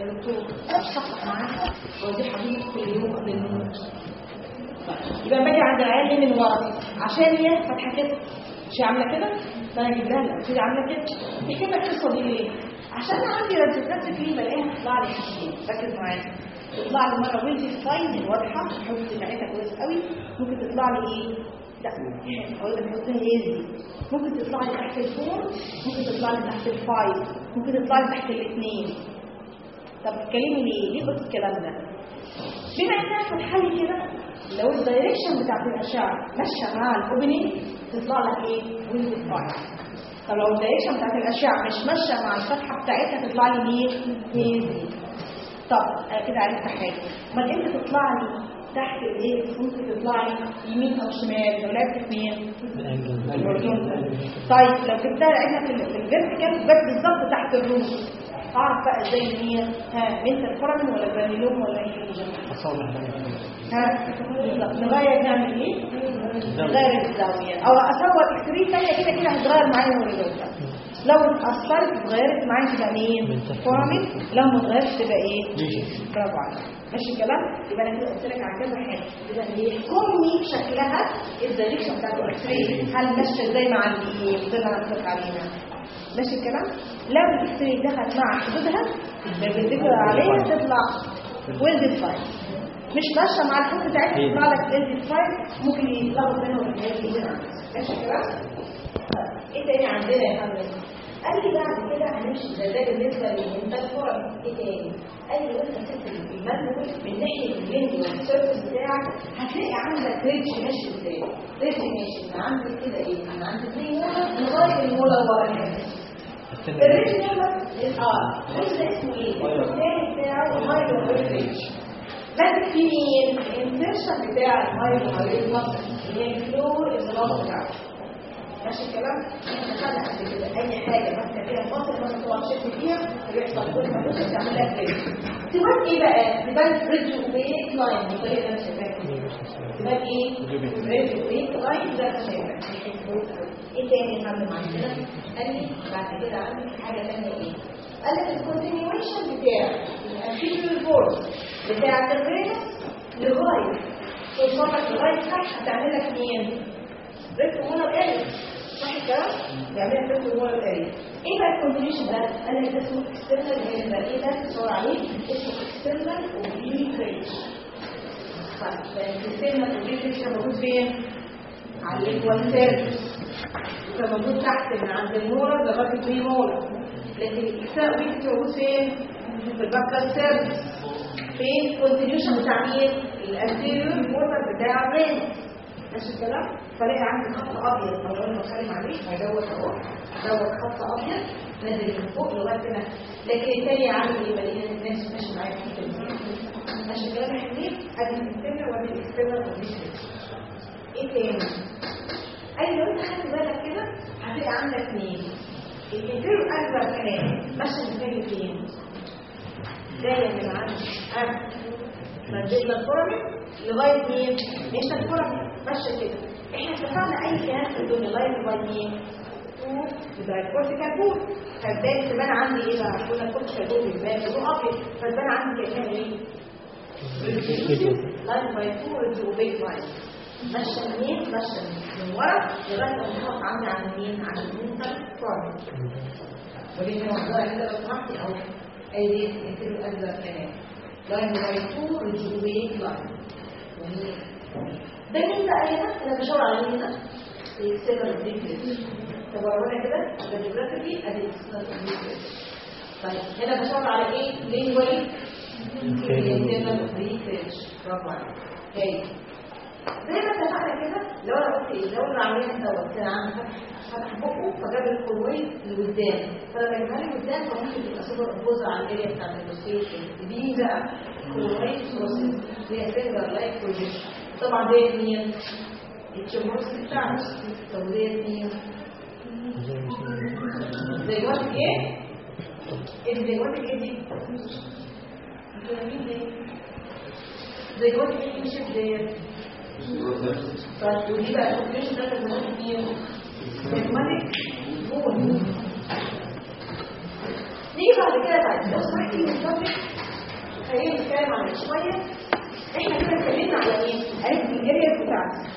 يا دكتور بصحح معاها ودي حبيبي كل يوم قبل الموت يبقى باجي عند العيال من ورا عشان هي فتحه كده مش عامله كده فانا أجيب لها الاسئله عامله كده لك القصة دي ليه عشان عندي radiographically بلاقيها تطلع لي حاجتين ركز معايا تطلع لي مرة well defined واضحة الحفظ بتاعتها كويس قوي. ممكن تطلع لي إيه؟ لا هقول لك حط hazy ممكن تطلع لي تحت ال four ممكن تطلع لي تحت ال five ممكن تطلع لي تحت الاثنين طب تتكلمي ليه؟ ليه قلت الكلام ده؟ بما إنها فتحه لي كده لو ال direction بتاعت الأشعة ماشية مع ال opening تطلع لك إيه؟ ويند فاير طب لو ال direction بتاعت الأشعة مش ماشية مع الفتحة بتاعتها تطلع لي مين hazy طب أنا كده عرفت حاجة. أمال إمتى تطلع لي تحت الايه ممكن تطلع لي يمين أو شمال؟ لو لعبت فين طيب لو جبتها لقيتها في ال- في ال vertical جت بالظبط تحت ال roots أعرف بقى إزاي هي ها mental foramen ولا granuloma ولا إيه؟ نغير نعمل إيه نغير الزاويه أو اصور x-ray ثانية كده كده هتغير معايا ال horizontal لو اتاثرت اتغيرت معايا تبقى مين foramen لو ما اتغيرتش تبقى إيه برافو عليك ماشي الكلام يبقى أنا كده قلت لك على كذا حاجة اذا اللي يحكمني شكلها ال direction بتاعت ال x-ray هل ماشيه زي ما أنا قلت لك عليها ماشي الكلام لو ال x-ray دخلت مع حدودها بتذكر عليها تطلع well defined مش ماشية مع الحدود بتاعتها تطلع لك well defined ممكن يتلخبط بينهم كده ماشي الكلام طيب، إيه تاني عندنا يا فندم قال لي بعد كده هنمشي ده بالنسبة لل anterior part إيه تاني؟ قال لي وانت سبت ال mandible من ناحية ال lingual surface بتاعك هتلاقي عندك ridge ماشي إزاي؟ ridge ماشي. من عندك كده إيه؟ عندك زي molar لغايه ال molar ورا كده ال ridge ده آه. ال ridge ده اسمه إيه؟ الثاني بتاعه ال mylohyoid ridge ماسك فيه مين؟ ال insertion بتاع ال mylohyoid ridge اللي هي ال floor اللي بتاعته ماشي الكلام إحنا خدنا قبل كده اي حاجة ماسكه فيها muscle ما تطلع شد فيها بيحصل كل ما تخش تعمل لها كده تبان إيه بقى تبان radiopaque line بالطريقة اللي أنا شايفاها تبان إيه radiopaque line ده أنا شايفاها إيه تاني يا فندم عندنا قال لي بعد كده عندي حاجة ثانية إيه قال لك ال continuation بتاع ال anterior border بتاع ال ramus لغاية توصلك لغايه تحت هتعمل لك مين ridge هنا ال area صح الكلام؟ بيعمل ridge هنا ال area إيه بقى ال continuation ده أنا ده اسمه external ولا internal إيه ده؟ تصور عليه. اسمه external oblique ridge ال external oblique ridge ده موجود فين؟ على ال buccal surface وكان موجود تحت من عند ال molar لغاية ال pre لكن oblique ridge موجود فين في ال buccal surface فين ال continuation بتاع مين ال anterior border بتاع ال ramus ماشي الكلام فلاقي عندي خط ابيض لو أنا بتكلم عليه هيدوت اهو دوت خط ابيض نازل من فوق لغايه هنا لكن الثاني عامل إيه بلاقي الناس ماشي معايا في دي. ماشي الكلام يا حبيبي ادي ال external وادي ال external وادي إيه تاني اي لو انت خدت بالك كده هتلاقي عندك اثنين الانتيريور أكبر كمان ماشي محتاج فين جاية من عند ها مدينا الفورامين لغاية مين؟ انت الفورامين ماشيه كده. إحنا اتفقنا أي كيان في الدنيا لغايه لغاية مين؟ يبقى الكورتيكال بول فالبان تبان عندي إيه بقى؟ قلنا الكورتيكال بول بيبان لونه أبيض. فالبان عندي كانها إيه؟ لاين باي فور وبيج لاين ماشيه منين؟ ماشيه من ورا. لغايه ما تقف عندي عند مين المنتال فورامين ودي هي موضوع كده لو سمحتي أو اي دي يكتبوا ازرق كمان لاين باي فور وبيج لاين ده مين بقى هنا؟ أنا بشاور على مين هنا السيلر ديكريس طب ورانا كده. ده جيوغرافيكي أدي طيب هنا بشاور على إيه؟ لينجوالي السيلر ديكريس برافو عليك. هاي زي ما اتفقنا كده لو أنا قلت إيه لو العملية دوت كان عامل فتح فتح بقه فجاب الكروي لقدام فلما يجيبها لي قدام فممكن تبقى سوبر امبوز على الاريا بتاعت البوستيشن دي بقى كروي بروسيس هي فينجر لايك بروجيكشن طبعا ديت مين؟ التشمورس بتاعنا طب ديت مين؟ زي جواتك إيه؟ اللي زي جواتك إيه دي؟ زي جواتك إيه مش ديت؟ ودي بقى الكوبريشن ده جواتك مين؟ الملك بون نيجي بعد كده بعد لو سمحتي من فضلك خلينا نتكلم عن شوية إحنا كده اتكلمنا على إيه؟ الاريا بتاعتي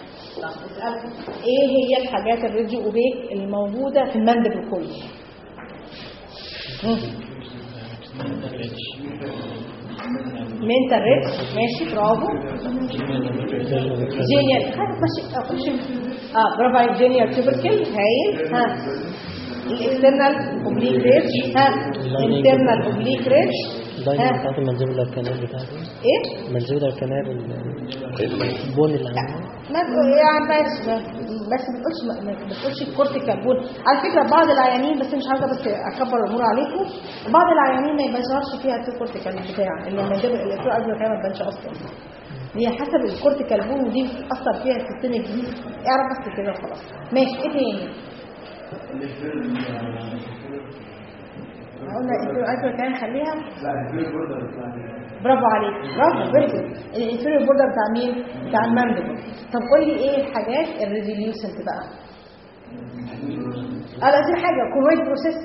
إيه هي الحاجات ال radiopaque الموجوده في ال mandible كله mental ridge ماشي برافو genial ماشي اخش آه برافو عليك genial tubercle هايل ها؟ بتاعت ال mandibular canal بتاعته إيه؟ ال mandibular canal البون اللي عنده ما يعني بس بس ما بتقولش ما بتقولش الكورتيكال بون على فكرة بعض العيانين بس مش عايزه بس أكبر الأمور عليكم. بعض العيانين ما يظهرش فيها الكورتيكال بتاع اللي الالكترو قبل ما تبانش أصلا. هي حسب الكورتيكال بون ودي بتأثر فيها السيستم الجديد. اعرف بس كده خلاص ماشي إيه تاني؟ قلنا الانفيريور ايكوال كمان خليها برافو عليك. برافو good ال inferior border بتاع مين؟ بتاع ال mandible طب قول لي إيه الحاجات ال radiolucent بقى؟ آه لا دي حاجة. coronoid process.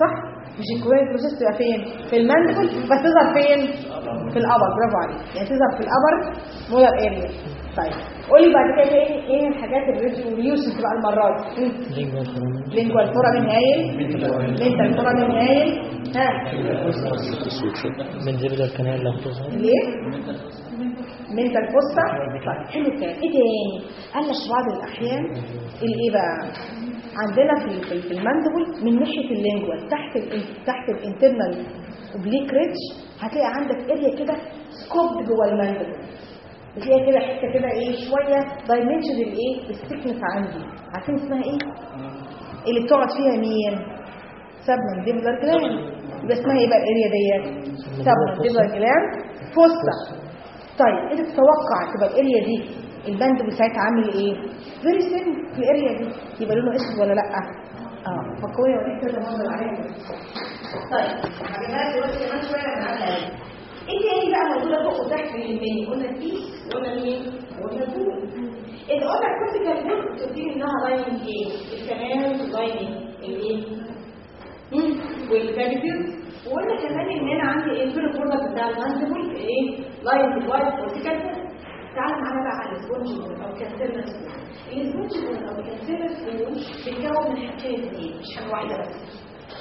صح؟ مش ال coronoid process تبقى فين؟ في ال mandible بس تظهر فين؟ في ال upper برافو عليك. يعني تظهر في ال upper molar area طيب. قول لي بعد كده إيه إيه الحاجات ال radiolucent بقى المره دي lingual foramen lingual foramen هايل mental foramen هايل ها. mandibular canal لو تظهر ليه؟ mental fossa طيب حلو الكلام. إيه تاني؟ قال لك بعض الأحيان الايه بقى؟ عندنا في في- ال mandible من ناحية ال lingual تحت ال تحت ال internal oblique ridge هتلاقي عندك area كده scoop جوه ال mandible بتلاقي كده حتة كده إيه شوية dimension الايه ال thickness عندي. عارفين اسمها إيه؟ اللي بتقعد فيها مين؟ submandibular gland يبقى اسمها إيه بقى ال area ديت؟ submandibular gland fossa طيب انت تتوقع تبقى ال area دي؟ ال bone بتاعتها عامل إيه؟ very thin في ال area دي. يبقى لونه أسود ولا لأ؟ آه فكوني ولا كده منظر عليها طيب هجيبها دلوقتي كمان شوية لما نعملها إيه تاني بقى موجودة فوق وتحت في اليمين قلنا ال teeth قلنا مين؟ قلنا إذا قلنا ال cortical bone تديني إنها lining إيه؟ الكمان lining الايه؟ وال cavities وقلنا كمان إن أنا عندي ال inferior border بتاع ال mandible إيه line ال white cortical تعال معانا بقى على ال spongy bone أو cancellous bone ال spongy bone أو cancellous bone بيتكون من حاجتين اثنين مش حاجة واحدة بس.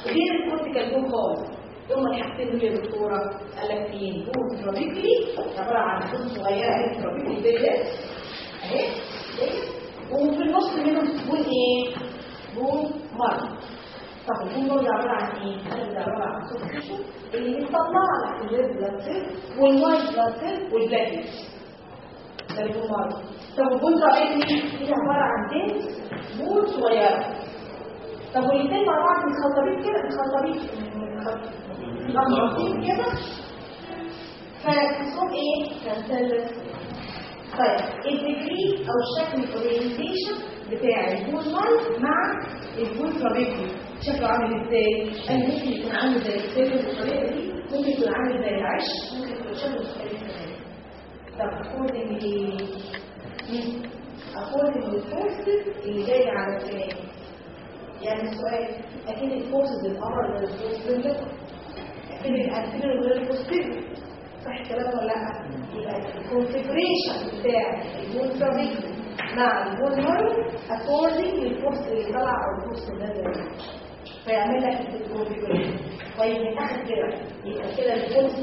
غير ال cortical bone خالص. ثم الحاجتين دول يا دكتوره قال لك فين بون ترابيكلي عبارة عن بون صغيرة اهي ترابيكلي ديت أهي. ديت وفي النص منهم بون إيه؟ بون مارك طب البون برضه عبارة عن إيه؟ ده عبارة عن سوبر اللي بيطلع لك الريد بلاد سيل والوايت بلاد سيل والبلاك ده البون مارو طب البون ترابيكلي دي عبارة عن دنس بول صغيرة. طب والاثنين مع بعض متخطبين كده؟ متخطبين إيه؟ طيب ال degree أو الشكل ال orientation بتاع ال bone marrow مع ال bone trabeculae شكله عامل إزاي؟ قال ممكن يكون عامل زي ال cell بالطريقة دي ممكن يكون عامل زي العش ممكن يكون شكله مختلف كمان طب according according لل forces اللي جاية على الكلام يعني السؤال أكيد ال forces الامر غير أكيد الاكيد غير ال forces صح الكلام ولا لأ؟ يبقى ال configuration بتاع ال bone trabeculae مع ال bone marrow according لل force اللي طلع أو ال force اللي نزل. فيعمل لك ال configuration طيب نتاخد كده يبقى كده ال force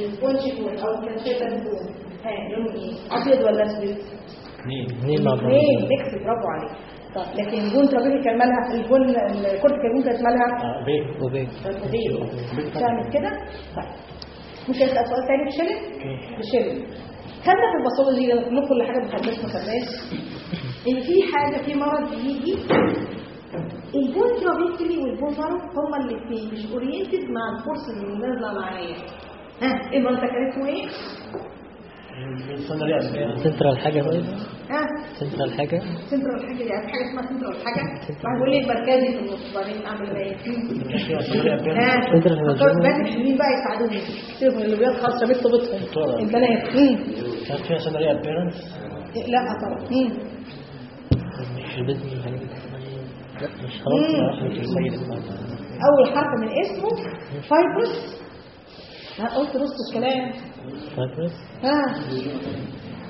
الكونجيكول أو ال configuration bone. ها لونه إيه؟ أبيض ولا أسود؟ اثنين مع بعض اثنين mix برافو عليك. طب لكن البون ترابيكي كان مالها البون الكورتيكال بون كانت مالها بيه وبيه غير تعمل كده؟ طيب. ممكن أسأل سؤال تاني بشلل بشلل خدنا في الباثولوجي ندخل لحاجه ما خدناش ما خدناش؟ إن في حاجة في مرض بيجي البون ترابيكلي والبون مارو هما الاثنين مش اورينتد مع الفورس اللي نازله معايا. ها إيه المنطقة كان اسمه إيه؟ سنترال حاجة طيب ها؟ سنترال حاجة. سنترال حاجة يعني حاجة اسمها سنترال حاجة؟ واحد يقول لي المركزي في النص بعدين أعمل إيه؟ ها؟ سنترال. بقى الحلوين بقى يساعدوني. شوفوا اللي بيضحك شبيت طبتهم. البنات مم. كانت فيها سنري ابيرنس لا طبعا. مش لا مش خلاص أول حرف من اسمه فايبرس ها قلت نص الكلام. fibrous ها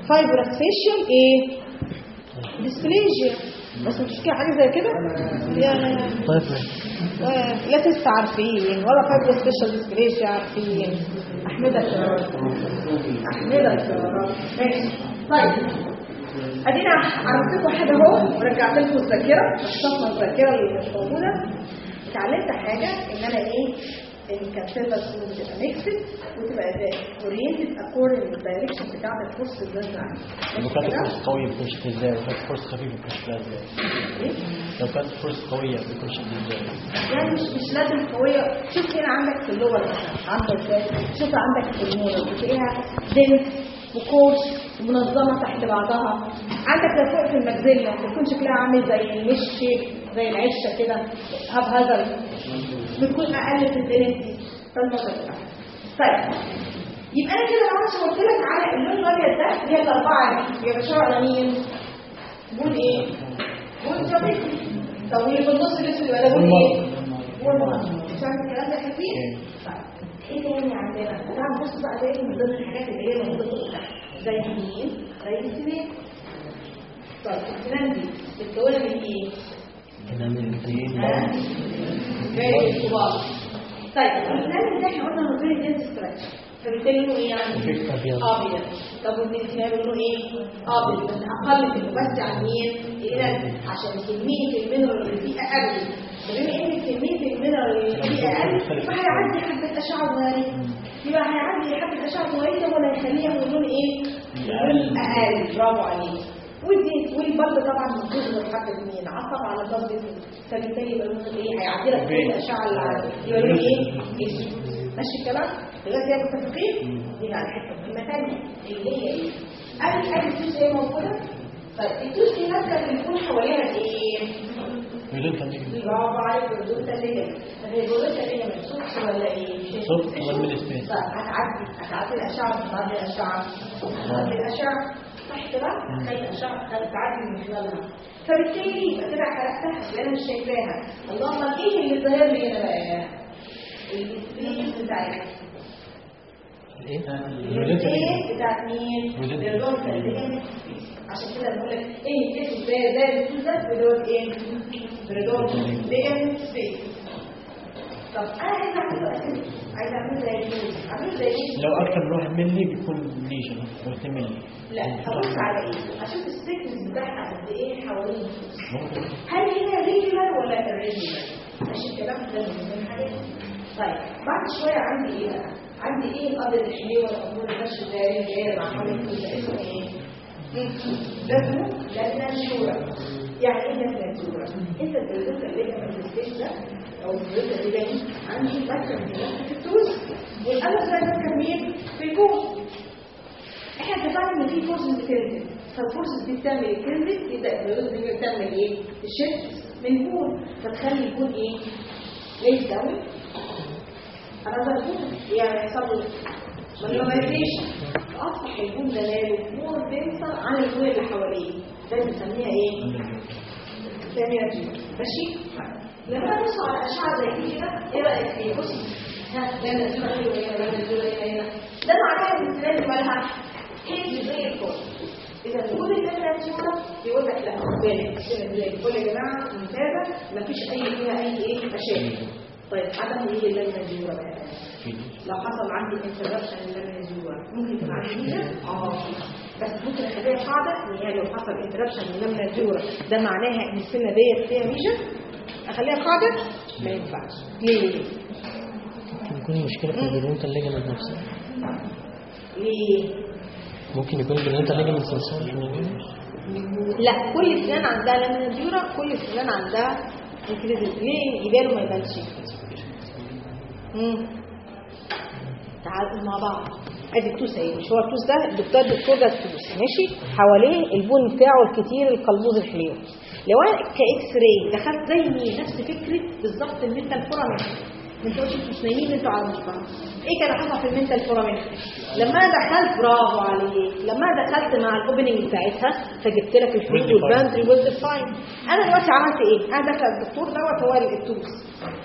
fibrous facial إيه؟ dysplasia بس مش كده حاجة زي كده؟ يا آه، لا تنسى عارفين. ولا fibrous facial dysplasia عارفين. أحمدك يا رب. أحمدك يا رب. ماشي. طيب. أدينا عرفت لكم حاجة أهو ورجعت لكم الذاكرة الصفحة الذاكرة اللي مش موجودة. اتعلمت حاجة إن أنا إيه ان كان سيرفر تكون بتبقى ميكسد وتبقى اورينتد اكوردنج للدايركشن بتاع الكورس اللي نازل لو كانت فرصة قوية بيكون شكل إزاي لو كانت فرصة خفيفة بيكون شكلها إزاي. لو كانت فرصة قوية بيكون شكل إزاي. يعني مش مش لازم قوية. شوف هنا عندك في اللغة عاملة إزاي شوف عندك في المونة بتلاقيها دنس وكورس ومنظمة تحت بعضها. عندك لو فوق في المجزلة بتكون شكلها عامل زي المش زي العشة كده. haphazard بتكون أقل في ال density فالموضوع طيب يبقى أنا كده لو أنا قلت لك على اللون الأبيض ده اللي هي الأربعة دي يبقى بشاور على مين؟ bone إيه؟ bone trabeculae طب واللي في النص الأسود يبقى ده بول إيه؟ بول مارك مش عارف الكلام ده خفيف؟ طيب إيه تاني عندنا؟ طبعا بص بقى زي من ضمن الحاجات اللي هي موجودة زي مين؟ زي السنان طيب السنان دي متكونه من إيه؟ ها؟ زي الصباع طيب السنان دي إحنا قلنا من غير الدنس ستراكشر فبالتالي لونه إيه يعني؟ ابيض طب والنسيان لونه إيه؟ ابيض بس أقل في المبث عن مين؟ اذا عشان كميه المينرال اللي فيه أقل وبما ان كميه المينرال اللي فيه أقل فهيعدي حبه اشعه صغيرين يبقى هيعدي حبه اشعه ده ولا هيخليها من لون إيه؟ أقل برافو عليك والدي والبلد طبعا موجود من حبه مين عصب على الضغط فبالتالي يبقى إيه هيعدي لك كل الاشعه اللي لونه إيه؟ ماشي الكلام؟ دلوقتي يا متفقين؟ دي على حتة مهمه ثانية اللي هي إيه؟ قبل قبل التوش هي موجودة طيب التوش دي ماسكه اللي بيكون حواليها إيه؟ بدون تنظيم برافو عليك بدون تلاجة طب هي بدون من صبح ولا إيه؟ صبح ولا من السبيس؟ طيب هتعدي هتعدي الأشعة هتعدي الأشعة هتعدي الأشعة صح كده؟ هتعدي الاشعه هتعدي من خلالها فبالتالي يبقى كده حرقتها اللي أنا مش شايفاها اللهم إيه اللي ظاهر لي هنا بقى؟ السبيس بتاعتها إيه بتاعت مين؟ عشان كده بقول لك إيه اسم ده ده بدون إيه؟ سبيس طب أنا اعمله زي إيه؟ اعمله زي إيه؟ لو أكثر من واحد ملي بيكون ليجن أو 2 ملي لا ابص على إيه؟ أشوف السيكنس بتاعها قد إيه حوالين هل هي ريجولار ولا irregular؟ ماشي الكلام ده من ضمن الحاجات طيب بعد شوية عندي إيه بقى؟ عندي إيه الابيض الحليوه الأمور المشي الدائري اللي هي مع ده اسمه إيه؟ ده اسمه لامناتيورا يعني إيه لامناتيورا؟ انت البريزنت اللي هي ده أو البريزنت اللي جاي عندي في التوز والقلم ده مكتب مين؟ الكوز إحنا اتفقنا ان في فورسز بتنزل فالفورسز دي بتعمل الكنزل يبقى البريزنت دي بتعمل إيه؟ الشيفت من كون فتخلي يكون إيه؟ ليس قوي أنا بقول يعني يحصل له مانيورايزيشن اصبح الكون دلاله مور دنسر عن الكون اللي حواليه. ده بنسميها إيه؟ بنسميها دي ماشي؟ لما نبص على اشعه زي دي كده إيه رأيك فيها؟ بصي. ها لا نزول حلوة هنا لا نزول هنا ده معناه إن السنان مالها هي زي الفل إذا كل أنا بشوفه يقول لك لا بالك دي الفل يا جماعة ممتازة. مفيش أي فيها أي إيه مشاكل. طيب عدم إيه اللي لازم نجيبه بقى. لو حصل عندي interruption لل lamina dura ممكن يكون عندي آه بس ممكن أخليها قاعدة إن هي لو حصل interruption لل lamina dura ده معناها إن السنة ديت فيها ميزة؟ أخليها قاعدة؟ ما ينفعش. ليه؟ ممكن يكون المشكلة في ال periodontal ligament نفسها. ليه؟ ممكن يكون ال periodontal ligament سنسور لا كل اسنان عندها lamina dura كل اسنان عندها ليه؟ يبانوا ما يبانش. امم تعالوا مع بعض. أدي التوس أهي مش هو التوس ده الدكتور الدكتور ده التوس ماشي؟ حواليه البون بتاعه الكتير القلبوز الحليو لو أنا كاكس راي دخلت زي نفس فكرة بالظبط المنتال فورامين أنتوا مش مش نايمين أنتوا على المشبع إيه كان حصل في المنتال فورامين لما دخلت برافو عليك. لما دخلت مع الأوبننج بتاعتها فجبت لك defined. وال boundary وال defined أنا دلوقتي عملت إيه؟ أنا داخلة الدكتور دوت هو ال tooth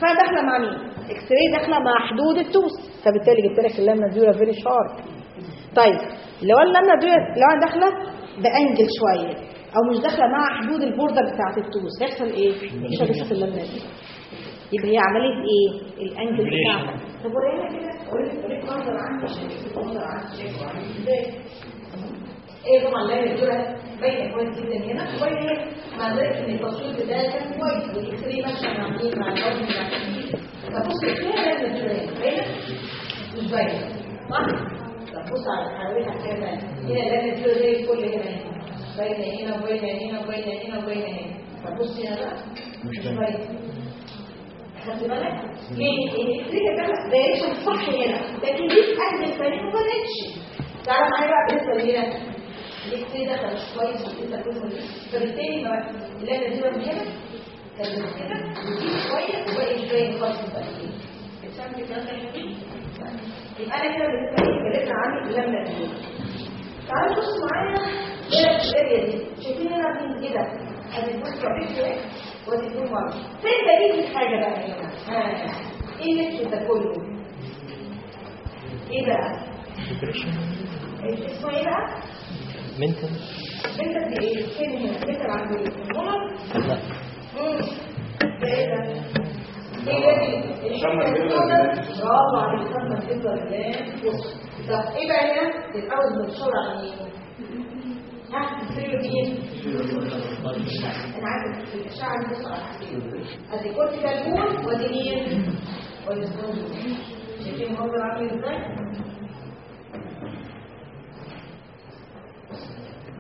فأنا داخلة مع مين؟ x-ray داخلة مع حدود ال tooth فبالتالي جبت لك ال lamina dura very sharp طيب لو ال lamina dura لو أنا داخلة ب angle شوية أو مش داخلة مع حدود ال border بتاعت ال tooth هيحصل إيه؟ مش هتشوف دي. يبقى هي عملية إيه؟ ال angle بتاعها. طب ورينا كده اوريك اوريك منظر عندي شايف منظر عندي شايفه عامل إزاي إيه طبعا lamina dura باينة كويس جدا هنا وباينة هنا مع ذلك إن التصوير ده كان كويس. وال x-ray ماشيه مع مين مع الأول مع التحليل فبص فيها lamina dura باينة؟ مش باينة. صح؟ طب بص على حلاوتها كده. هنا lamina dura زي الفل هنا هنا. باينة هنا وباينة هنا وباينة هنا وباينة هنا. فبص هنا بقى. مش باينة. خدت بالك؟ ليه؟ ال x-ray ده direction صح هنا؟ لكن دي أجل ثاني ما بانتش تعرف معايا بقى بالنسبة لهنا الاكس دخل مش كويس والانت كله فبالتالي ما اللي دي من هنا كانت كده ودي شوية وباقي شوية خالص بقى؟ يبقى أنا كده بالنسبة لي اتكلمنا عن اللمه دي تعالوا بصوا معايا. إيه؟ الاريا دي شايفين هنا فين كده. ادي بص رابيك وادي مره فين دليل الحاجة بقى يا جماعة. ها. إيه اللي ده كله إيه بقى؟ اسمه إيه بقى؟ منتل بنتك دي إيه؟ فين هنا بنتك عنده إيه لا. ده؟ إيه ده؟ إيه ده؟ شمع الجبل برافو عليك الجبل بص طب إيه بقى هنا؟ الأول بسرعة عن إيه ها الفيلو دي إيه أنا عارف في الاشعه دي بص على حاجتين ادي كورتيكال بول ودي مين ودي سكوندو شايفين المنظر عامل إزاي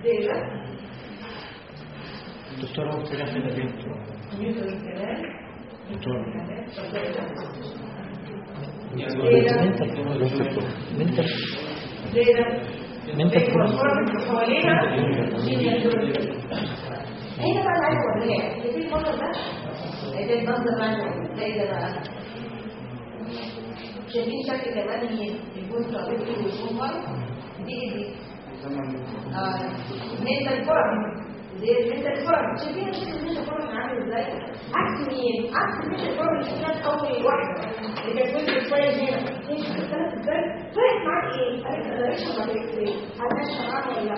زي ده دكتور هو طلع في البيت نيوتن كمان دكتور منتل منتل زي ده منتل حوالينا بقى بقى زي ده بقى شايفين شكل الفرم عامل إزاي. عكس مين؟ عكس النسى الفرم اللي كانت اول واحدة اللي كانت وزن شوية هنا. شوف الثلاث إزاي فرق معاك إيه؟ أنا ليش ما بعملش إيه هتمشي معاها ولا لأ؟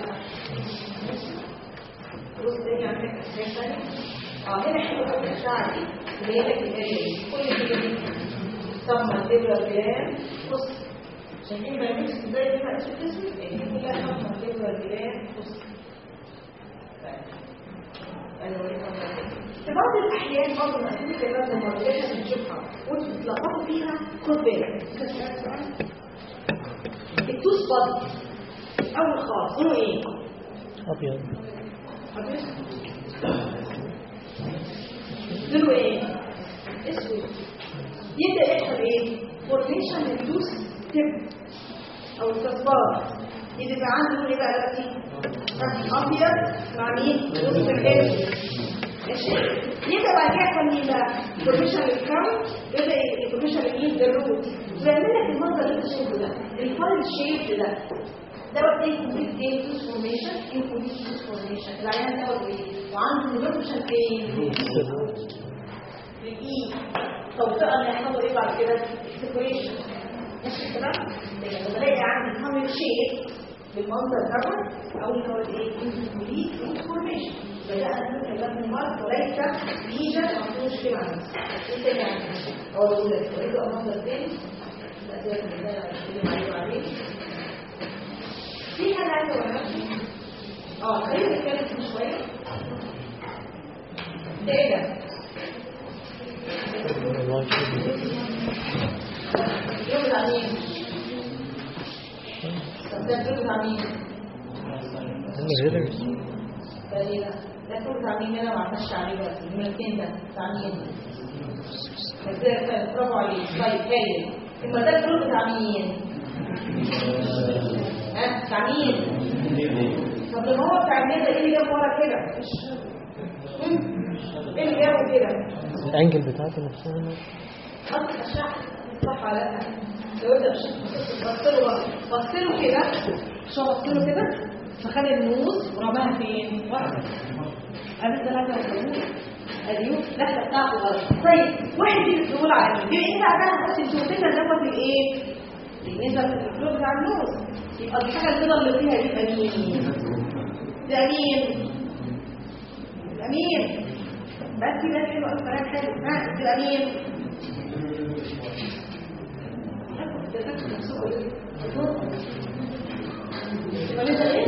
بص تاني اشياء ثانية آه هنا حلو قوي الأشعة دي اللي هي كل دي. ثم الفيبرال جلان بص شايفين برامج إزاي؟ دي بقى الجسم يعني دي كلها ثم الفيبرال جلان بص. في بعض الأحيان برضه مقاسين الكلام ده مرات بنشوفها بتلخبطوا فيها خد بالك. التوس بط أول خالص. هو إيه؟ أبيض. لونه إيه؟ أسود. يبدأ يحصل إيه؟ فورميشن ريدوس تب أو الكسبار يبقى عنده إيه بقى دلوقتي؟ ابيض مع مين؟ وسط ماشي يبقى بعد كده يحصل مين بقى؟ فورميشن للكراون يبدا الفورميشن لمين؟ للروت ويعمل لك المنظر اللي أنت شايفه ده الفايل شيب ده وقت إيه كومبليت إيه توس فورميشن انكومبليت توس فورميشن العيان ده وقت إيه وعنده فورميشن فين؟ بالاي توفيقا ان يحصل إيه بعد كده؟ سيبريشن ماشي كده؟ لما الاقي عندي فايل شيب بالمنظر دوت أو اللي هو الايه؟ انكومبليت توس فورميشن بدأنا نتكلم من مرض وليس ليجن ما عندوش كده عن إيه تاني يعني هو بقول لك اريد المنظر تاني من ده اتكلم عليه بعدين في حاجة لكم آه خلينا نتكلم شوية ده إيه ده؟ يوم العمين طب ده يوم العمين الهيلرز تقريبا ده كله تعميم هنا ما عملش عليه بس الجملتين ده ده طب لما هو ده إيه اللي جاب ورا كده. إيه الأنجل بتاعته نفسها اصل الشعب صح ولا لا؟ لو انت بص له كده. شو بص له كده؟ فخد النوز ورماها فين؟ ورا. قابل ثلاثة وخمسة أيوه لا بتاعته غلط طيب واحد يجي يقول على مين؟ إيه بقى؟ بس أنتوا قلنا دوت الإيه؟ بالنسبة للفلوس بتاع النوز يبقى الحاجة البيضاء اللي فيها دي يبقى مين؟ ده مين؟ يبقى مين؟ بس كده حلو الكلام حلو ها تبقى لسه إيه؟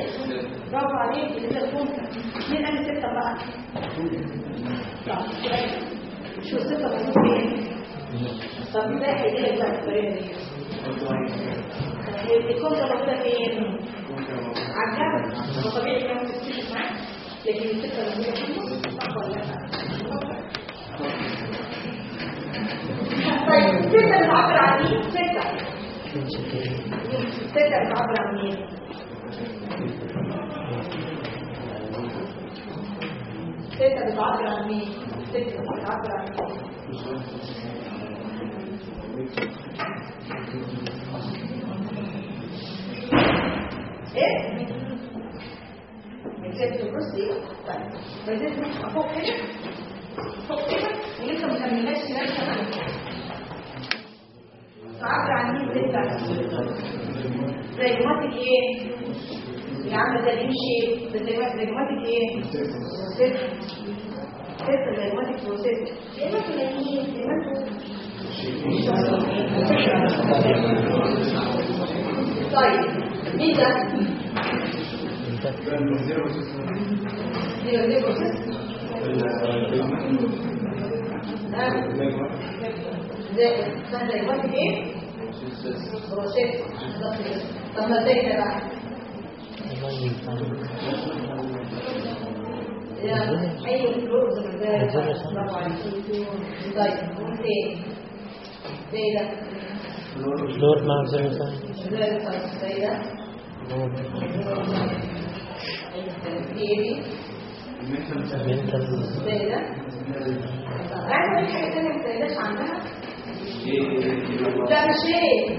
برافو عليك لسه الخمسة مين قال ستة بقى؟ شو ستة موجود فين؟ طب إزاي هيجي لك بقى الطريقة دي؟ موجودة فين؟ على الجبل هو طبيعي كان تستشف معاك لكن الستة في النص صح ولا لا؟ طيب ستة بتعبر عن مين؟ ستة ستة بتعبر عن مين؟ ستة بتعبر عن مين؟ ستة بتعبر عن مين؟ إيه؟ مجلس الكرسي طيب مجلس نحن فوق كده ولسه ما كملناش نفسها تعبر عن مين ستة؟ زي جماتك إيه؟ اللي عامله زي يمشي زي زي جماتك إيه؟ ستة ستة زي يا اما فلانيين يا اما أنتوا طيب مين ده؟ زيرو ستة ها؟ زي ده زي جماتك إيه؟ هو ستة بالظبط كده طب ما إزاي ده بقى؟ اي فلوس من ذلك برافو عليك طيب أوكي زي ده فلور مع زر ثاني زي ده طيب زي ده بنت زي ده عايز حاجة ثانية ما تلاقيهاش عندها لا مش إيه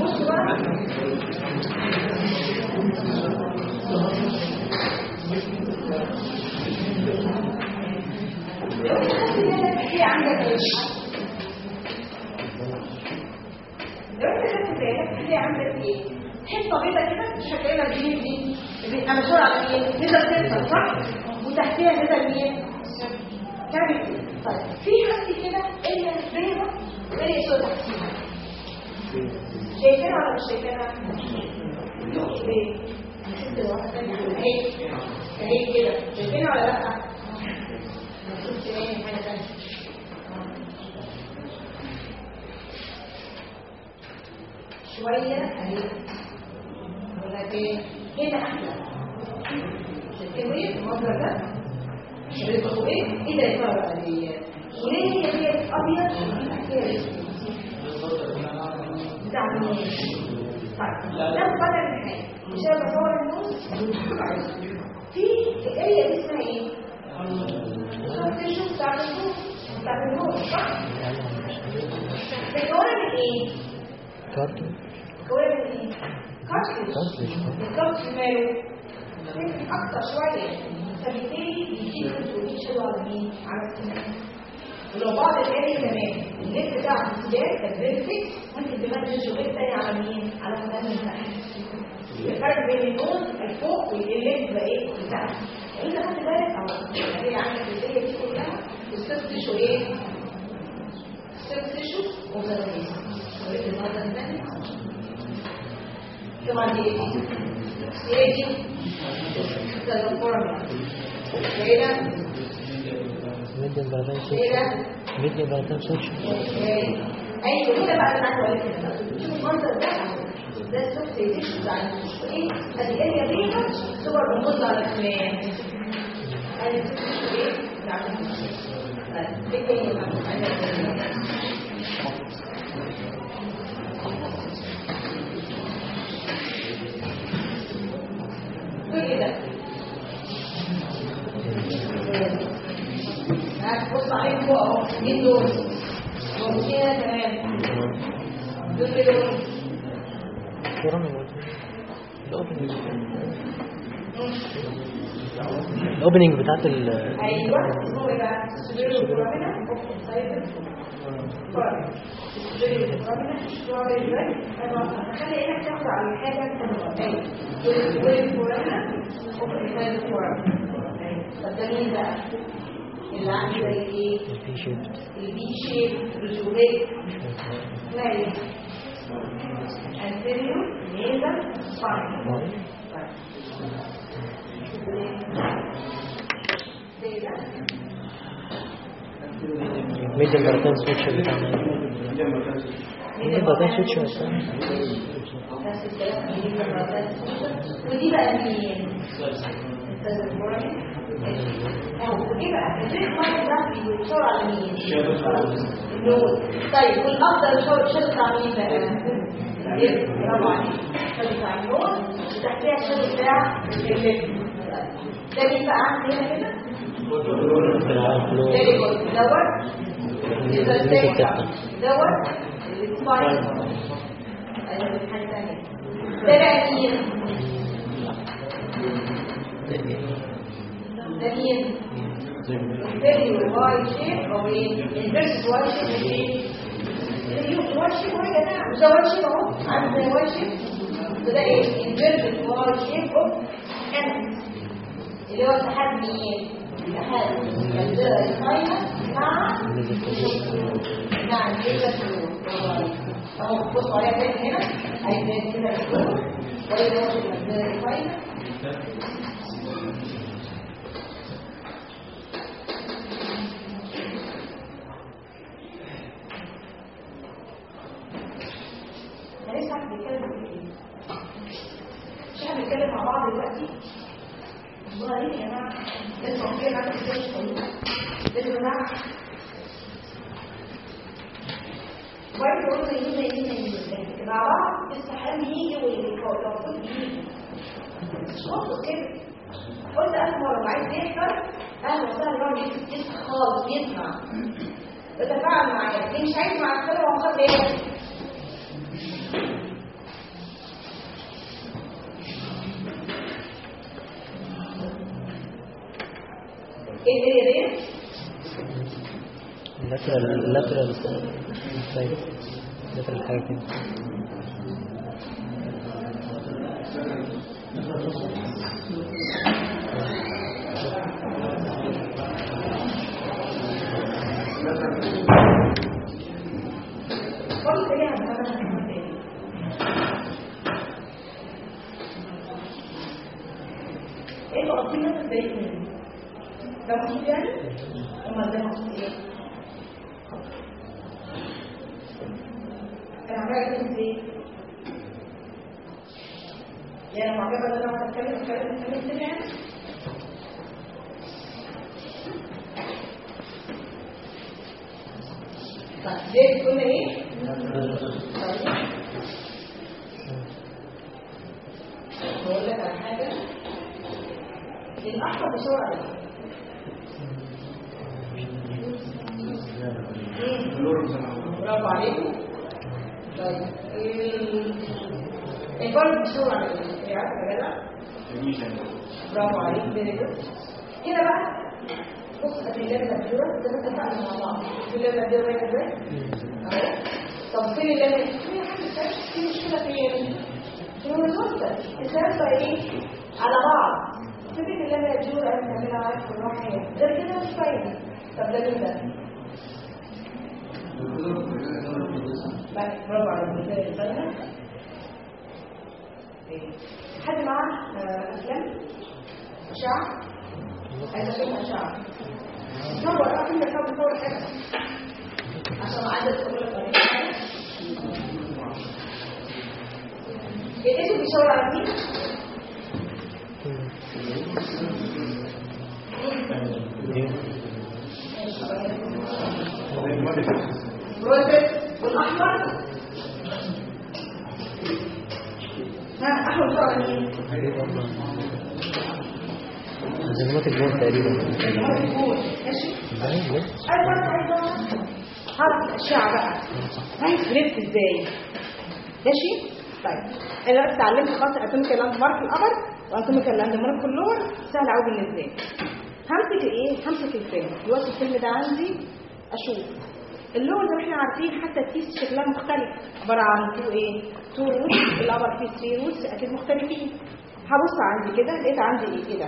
بصوا بقى هتلاقي عندك إيش؟ لو انت خدت بالك هتلاقي عندك إيه؟ حتة بيضه كده هتلاقي لك دي أنا بشاور على إيه؟ نزل سنتر صح؟ وتحتيها نزل مين؟ كابيتي طيب في حاجة كده اللي بيضه اللي سوداء تحتيها شايفينها ولا مش شايفينها؟ ليه؟ أهي أهي كده شايفينها ولا لأ؟ ما شفتش إيه حاجة تانية شوية لك إيه هنا أحلى الكمية المنظر ده؟ شريطه إيه إيه ده؟ يا ترى دي وليه هي هي أبيض بتاع مين؟ طيب ده بدل الحاجة مش أنا بصور النص؟ في دي اسمها إيه؟ بتاع النور بتاع النور صح؟ إيه؟ كارتون. من إيه كارتريج الكارتريج ماله أكتر شوية فبالتالي بيجيب البروتين على مين على السنان ولو بعض الآلي كمان الليل بتاع السجاد البريفكس ممكن دماغ الشغل تاني على مين؟ على من تحت الفرق بين النوز الفوق والليل بقى إيه؟ بتاعك انت خدت بالك أو هي عندك الدنيا دي كلها السيرف تيشو إيه؟ السيرف تيشو وزرابيس وريت إيه دي؟ الفورمولا إيه ده؟ ميديم بعدين ده؟ ميديم بعدين سوتش أيوه كده عايزه أقول لك شوف المنظر ده ده السوق سيديش بتاع إيه ادي اريا بيها سوبر بنبص على كمان ادي إيه إيه عليهم فوق اهو مين دول؟ وكده كمان دول إيه دول؟ الاوبننج بتاعت ال أيوه اسمه إيه بقى؟ خلي عينك تاخد على الحاجة انت أيوه سبيرو فورامينا سايبر فورامينا طب ده مين بقى؟ اللي عندي زي إيه؟ البي شيفت البي شيب رجوليه اسمها إيه؟ anterior nasal spine زي ده ميديم بعدين سوتش بتاعنا ميديم بعدين سوتش إيه بقى؟ الريك مايك ده بيوصل على مين؟ طيب والافضل شو شو بتاع مين بقى؟ عليك شو بتاع النور وتحتيها الشو بتاع الليل ده مين بقى عندي هنا كده؟ دوت دوت الثانية ده بقى مين؟ ده مين؟ الفيري واي شيب أو إيه؟ الفيرس واي شيب إيه؟ الواي شيب هو يا جماعة. مش ده واي شيب أهو. عارف واي شيب وده إيه؟ الفيرس واي شيب أوف أنت اللي هو اتحاد مين؟ اتحاد الجزيرة القايمة مع مع ال floor اهو بصوا عليها تاني هنا هيبان كده ال floor وده هو الجزيرة القايمة لسه بنتكلم في إيه؟ مش إحنا بنتكلم مع بعض دلوقتي صغيرين يا جماعة لازم نعرف وارد يقولوا زينا زينا زينا مع بعض الصحابي يجي والمفروض يجي مش مطلوب كده قلت ألف مرة عايز يحضر أهلا وسهلا بقى يسمع خالص يسمع يتفاعل معايا ليه مش عايز مع السلامة وخد إيه؟ إيه هي دي؟ ال lateral ال lateral side ال lateral حاجة كده برضه تلاقيها بتعمل حاجة تاني أنتوا قاصدين نفس الطريق مني ده مقصود يعني؟ امال ده مقصود إيه؟ أنا عماله اكتب إيه؟ يعني أنا معجبه ان أنا هتكلم اتكلم اتكلم تاني يعني طيب ليه قلنا إيه؟ طيب بقول لك على حاجة الاحمر بسرعة برافو عليكم طيب ال- البرد بسرعة يا جدع برافو عليك very good هنا بقى بص ادي ال lamina dura زي ما اتفقنا مع بعض في ال lamina dura إزاي؟ أهو. طب فين اللمه في حاجة؟ في مشكله فين؟ في الوسط الثلاث بقى إيه؟ على بعض فكره اللمه الدوره أنا بنعملها عارف بالراحه هي غير كده مش فايده طب ده ده؟ بس إزاي الفرقه حد معاه؟ آه، افلام اشعه عايز أشوف اشعه صور آه كل حاجة بصور حاجة. عشان عدد أقول لك الاسم بيشاور على مين؟ روزت والاحمر ها احمر مين؟ زمانات الجون تقريبا ماشي حرف الاشعه بقى عايز عرفت إزاي ماشي طيب أنا اتعلمت خلاص اتوميكال لاند مارك الابر واتوميكال لاند مارك اللور سهل قوي بالنسبة لي همسك الايه همسك الفيلم دلوقتي الفيلم ده عندي أشوف اللون زي ما إحنا عارفين حتى الكيس شكلها مختلف. عبارة عن تو إيه؟ تو روتس الابر فيه 3 روتس أكيد مختلفين. هبص عندي كده لقيت عندي إيه؟ كده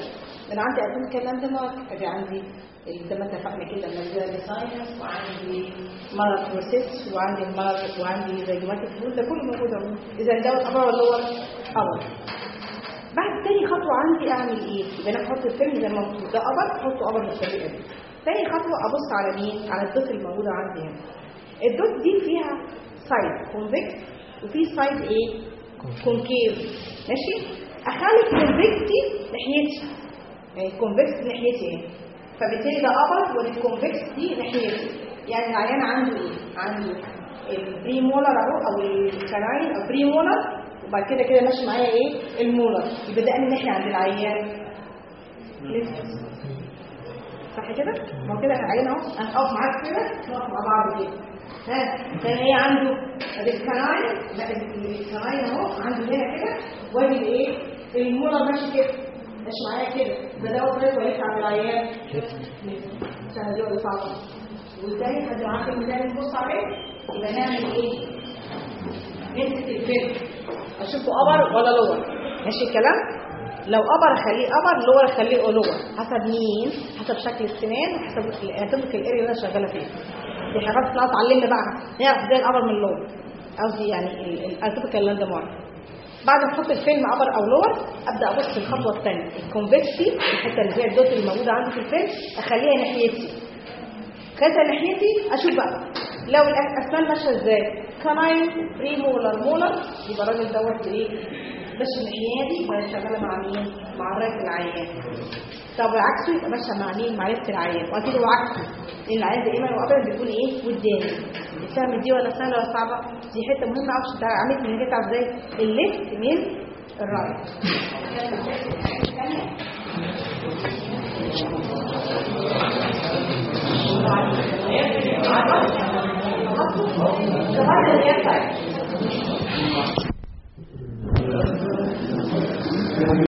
أنا عندي اتوميكال لاند مارك ادي عندي زي ما اتفقنا كده مجال ساينس وعندي مرض بروسيس وعندي مرض وعندي ريجماتيك فود ده كله موجود أهو. إذا ده الابر ولا هو ابر بعد تاني خطوة عندي أعمل إيه؟ يبقى أنا أحط الفيلم زي ما ده ابر احطه ابر بالطريقة دي. تاني خطوة أبص على مين؟ على الدوت الموجودة عندي هنا. الدوت دي فيها سايد كونفكس وفي side إيه؟ concave ماشي؟ أخلي ال convexity ناحيتي يعني ال convex ناحيتي إيه؟ فبالتالي ده upper وال convex دي ناحيتي يعني العيان عنده إيه؟ عنده ال premolar أهو أو ال canine أو premolar وبعد كده كده ماشي معايا إيه ال molar يبقى ده ان إحنا عند العيان. صح كده؟ ما كده العيان اهو. هنقف معاك كده نقف مع بعض كده. ها؟ كان إيه عنده؟ ال canine لا ال canine أهو عنده هنا كده. وادي الايه ال molar ماشي كده. ماشي معايا كده. ده اول طريقه وليس عند العيان سهل ولا صعب والتاني حد معاك المثال نبص عليه. يبقى نعمل إيه؟ نمسك الفيلم. أشوفه upper ولا lower. ماشي الكلام؟ لو upper اخليه upper lower اخليه lower حسب مين؟ حسب شكل السنان وحسب ال anatomic ال area اللي أنا شغالة فيها دي حاجات خلاص اتعلمنا بقى. نعرف إزاي ال upper من ال lower قصدي يعني ال anatomical landmark بعد ما أحط ال film upper أو lower أبدأ أبص في الخطوه الثانية ال convexity الحتة اللي هي ال dot اللي موجودة عندي في الفيلم أخليها ناحيتي. خدها ناحيتي أشوف بقى. لو الأسنان ماشية إزاي؟ canine premolar molar يبقى الراجل دوت إيه؟ ماشي الناحيه دي يبقى شغالة مع مين؟ مع الراجل العيان طب عكسه يبقى ماشيه مع مين؟ مع ريحه العيان وأكيد هو عكسه. لأن العيان دائما وابدا بيكون إيه؟ قدامي الفهم دي ولا سهلة ولا صعبة؟ دي حتة مهمة عشان تعرف عملت من كده إزاي؟ ال left من ال right ما يحصل Thank you.